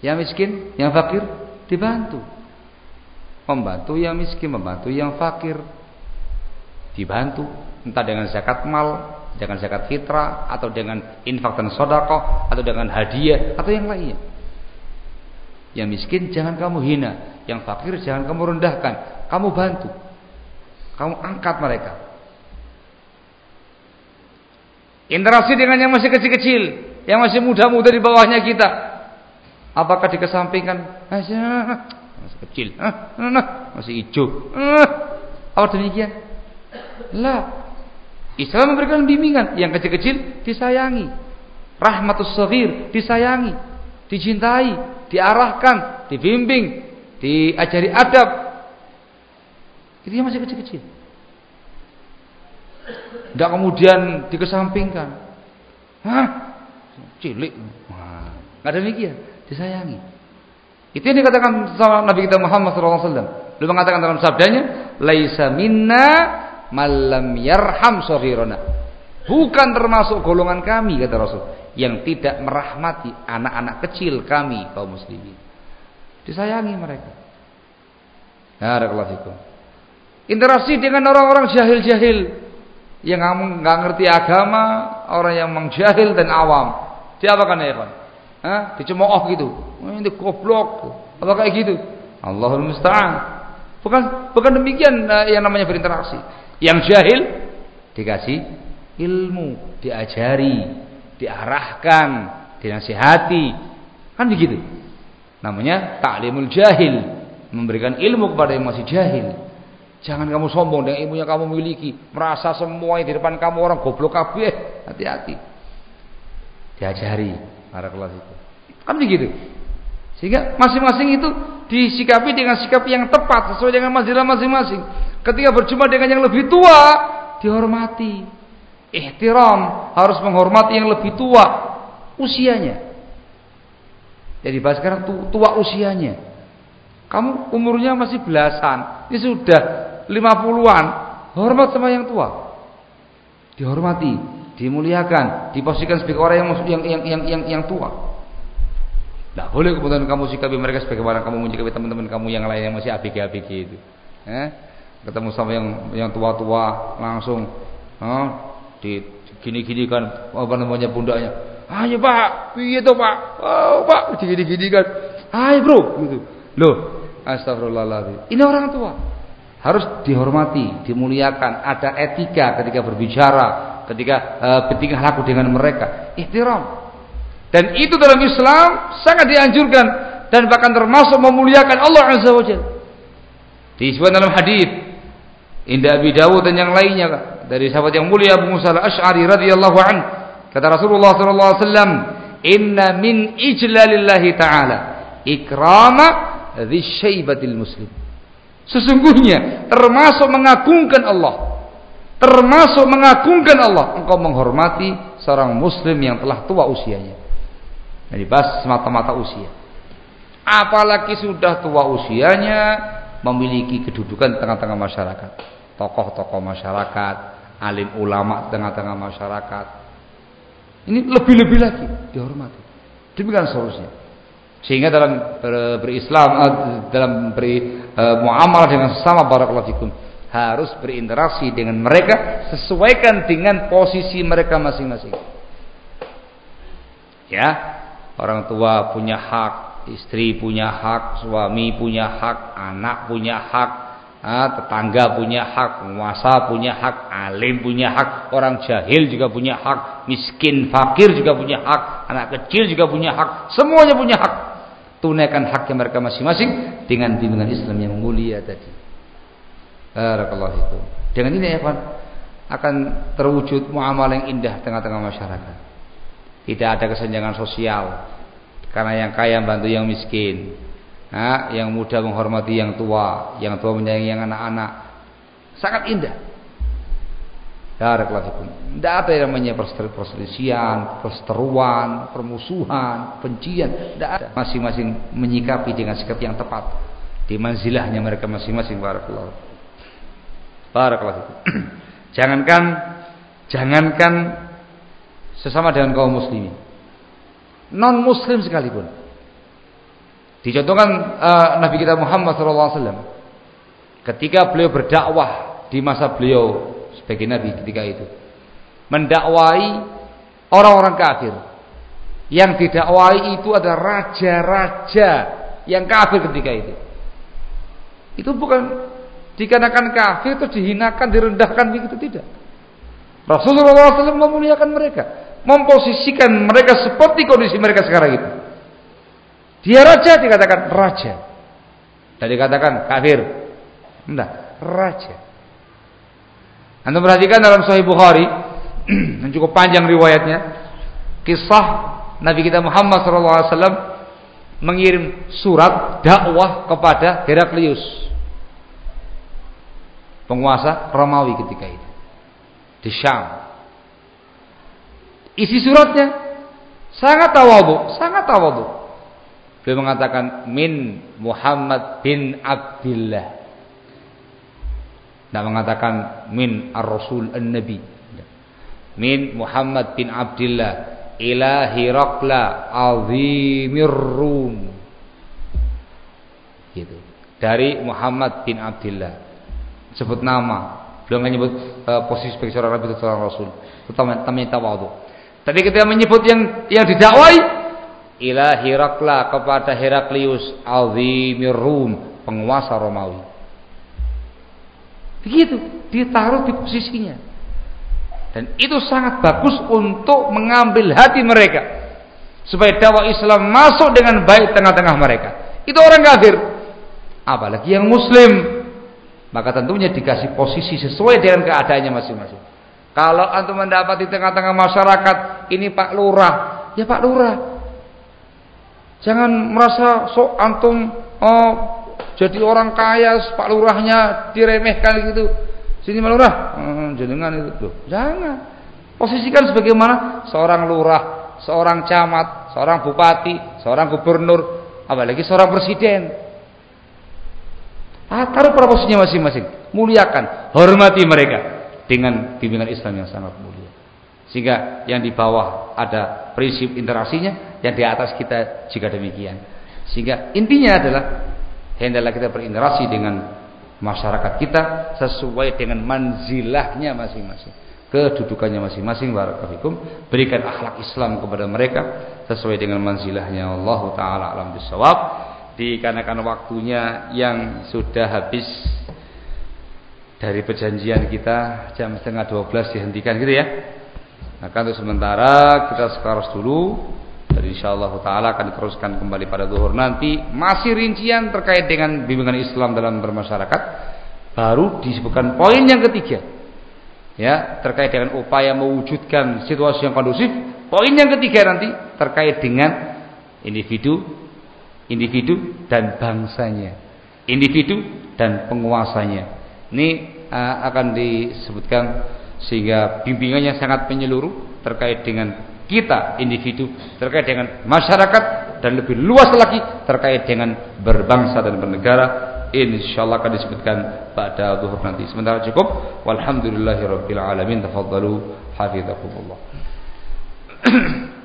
Yang miskin, yang fakir dibantu. Membantu yang miskin, membantu yang fakir. Dibantu entah dengan zakat mal, dengan zakat fitrah atau dengan infak dan sedekah atau dengan hadiah atau yang lainnya. Yang miskin jangan kamu hina, yang fakir jangan kamu rendahkan, kamu bantu. Kamu angkat mereka. Interaksi dengan yang masih kecil-kecil, yang masih muda-muda di bawahnya kita. Apakah dikesampingkan? Masih, kecil, masih hijau. Apa demikian? Lah. Islam memberikan bimbingan. Yang kecil-kecil disayangi. Rahmatus saghir disayangi, dicintai, diarahkan, dibimbing, diajari adab. Itu yang masih kecil-kecil. Tidak kemudian dikesampingkan. Hah? Cilik. Wah, nggak demikian. Disayangi. Itu yang dikatakan sama Nabi kita Muhammad SAW. Beliau mengatakan dalam sabdanya, "Laisa minna malam yarham sohirona." Bukan termasuk golongan kami kata Rasul yang tidak merahmati anak-anak kecil kami kaum muslimin. Disayangi mereka. Itu. Interaksi dengan orang-orang jahil-jahil yang nggak ngerti agama, orang yang mengjahil dan awam. Diapakan ya, kan? Hah? Dicemooh gitu. Oh, ini goblok. Apa kayak gitu? Allahul musta'an. Bukan bukan demikian uh, yang namanya berinteraksi. Yang jahil dikasih ilmu, diajari, diarahkan, dinasihati. Kan begitu. Namanya taklimul jahil, memberikan ilmu kepada yang masih jahil. Jangan kamu sombong dengan ilmu yang kamu miliki, merasa semua di depan kamu orang goblok kabeh. Hati-hati. Diajari para kelas itu. Kan begitu. Sehingga masing-masing itu disikapi dengan sikap yang tepat sesuai dengan manzilah masing-masing. Ketika berjumpa dengan yang lebih tua, dihormati. Ihtiram harus menghormati yang lebih tua usianya. Jadi bahas sekarang tua usianya. Kamu umurnya masih belasan, ini sudah lima puluhan. Hormat sama yang tua. Dihormati, dimuliakan, diposisikan sebagai orang yang yang yang yang yang, yang tua. Tidak boleh kemudian kamu sikapi mereka sebagai orang kamu menyikapi teman-teman kamu yang lain yang masih ABG-ABG itu. Eh? Ketemu sama yang yang tua-tua langsung eh? Di gini-gini kan apa namanya pundaknya. Ayo pak. Iya tuh pak? Oh pak. Gini-gini kan. Ayo bro. Gitu. Loh astagfirullahaladzim. Ini orang tua. Harus dihormati dimuliakan. Ada etika ketika berbicara ketika uh, bertingkah laku dengan mereka. Ihtiram. Dan itu dalam Islam sangat dianjurkan dan bahkan termasuk memuliakan Allah Azza wa Jalla. Disebut dalam hadis Indah Abi Dawud dan yang lainnya dari sahabat yang mulia Abu Musa al-Ash'ari radhiyallahu an kata Rasulullah sallallahu alaihi wasallam inna min ijlalillahi taala ikrama dzsyaibatil muslim. Sesungguhnya termasuk mengagungkan Allah termasuk mengagungkan Allah engkau menghormati seorang muslim yang telah tua usianya. Jadi bahas semata-mata usia. Apalagi sudah tua usianya memiliki kedudukan tengah-tengah masyarakat tokoh-tokoh masyarakat alim ulama tengah-tengah masyarakat. Ini lebih-lebih lagi dihormati. Demikian seterusnya. Sehingga dalam ber, berislam eh, dalam beri uh, muamalah dengan sesama barakallahu fikum harus berinteraksi dengan mereka sesuaikan dengan posisi mereka masing-masing. Ya, orang tua punya hak, istri punya hak, suami punya hak, anak punya hak, Ah, tetangga punya hak, penguasa punya hak, alim punya hak, orang jahil juga punya hak, miskin, fakir juga punya hak, anak kecil juga punya hak, semuanya punya hak. Tunaikan haknya mereka masing-masing dengan bimbingan Islam yang mulia tadi. Barakallahu fikum. Dengan ini ya, akan terwujud muamalah yang indah tengah-tengah masyarakat. Tidak ada kesenjangan sosial. Karena yang kaya membantu yang miskin. Nah, yang muda menghormati yang tua, yang tua menyayangi yang anak-anak. Sangat indah. Barakallahu Tidak ada yang namanya perselisihan, perseteruan, permusuhan, pencian. Tidak ada. Masing-masing menyikapi dengan sikap yang tepat di manzilahnya mereka masing-masing. Barakallahu. Barakallahu. jangankan jangankan sesama dengan kaum muslimin. Non muslim sekalipun. Dicontohkan uh, Nabi kita Muhammad SAW ketika beliau berdakwah di masa beliau sebagai nabi ketika itu. Mendakwai orang-orang kafir. Yang didakwai itu ada raja-raja yang kafir ketika itu. Itu bukan dikarenakan kafir itu dihinakan direndahkan begitu tidak. Rasulullah SAW memuliakan mereka. Memposisikan mereka seperti kondisi mereka sekarang itu dia raja dikatakan raja dan dikatakan kafir enggak raja anda perhatikan dalam Sahih Bukhari yang cukup panjang riwayatnya, kisah Nabi kita Muhammad SAW mengirim surat dakwah kepada Heraklius, penguasa Romawi ketika itu di Syam. Isi suratnya sangat tawadu, sangat tawadu. Beliau mengatakan min Muhammad bin Abdullah tidak mengatakan min ar-rasul an-nabi. Min Muhammad bin Abdullah ila Hirakla azimir Rum. Gitu. Dari Muhammad bin Abdullah. Sebut nama. Belum menyebut uh, posisi sebagai seorang nabi atau rasul. Terutama namanya tawadu. Tadi kita menyebut yang yang didakwai ila Hirakla kepada Heraklius azimir penguasa Romawi. Begitu, ditaruh di posisinya. Dan itu sangat bagus untuk mengambil hati mereka. Supaya dakwah Islam masuk dengan baik tengah-tengah mereka. Itu orang kafir. Apalagi yang muslim. Maka tentunya dikasih posisi sesuai dengan keadaannya masing-masing. Kalau antum mendapat di tengah-tengah masyarakat, ini Pak Lurah. Ya Pak Lurah. Jangan merasa sok antum oh, jadi orang kaya Pak Lurahnya diremehkan gitu. Sini Pak Lurah, hmm, jenengan itu. Loh, jangan. Posisikan sebagaimana seorang lurah, seorang camat, seorang bupati, seorang gubernur, apalagi seorang presiden. Ah, taruh pada posisinya masing-masing. Muliakan, hormati mereka dengan bimbingan Islam yang sangat mulia. Sehingga yang di bawah ada prinsip interaksinya, yang di atas kita jika demikian. Sehingga intinya adalah hendaklah kita berinteraksi dengan masyarakat kita sesuai dengan manzilahnya masing-masing. Kedudukannya masing-masing barakallahu berikan akhlak Islam kepada mereka sesuai dengan manzilahnya. Allah taala alam bisawab dikarenakan waktunya yang sudah habis dari perjanjian kita jam setengah 12 dihentikan gitu ya maka untuk sementara kita sekarang dulu dan insyaallah taala akan diteruskan kembali pada zuhur nanti masih rincian terkait dengan bimbingan Islam dalam bermasyarakat. Baru disebutkan poin yang ketiga. Ya, terkait dengan upaya mewujudkan situasi yang kondusif. Poin yang ketiga nanti terkait dengan individu, individu dan bangsanya. Individu dan penguasanya. Ini uh, akan disebutkan sehingga bimbingannya sangat menyeluruh terkait dengan kita individu terkait dengan masyarakat dan lebih luas lagi terkait dengan berbangsa dan bernegara. Insyaallah akan disebutkan pada zuhur nanti. Sementara cukup. Walhamdulillahirabbil alamin. Tafaddalu hafizakumullah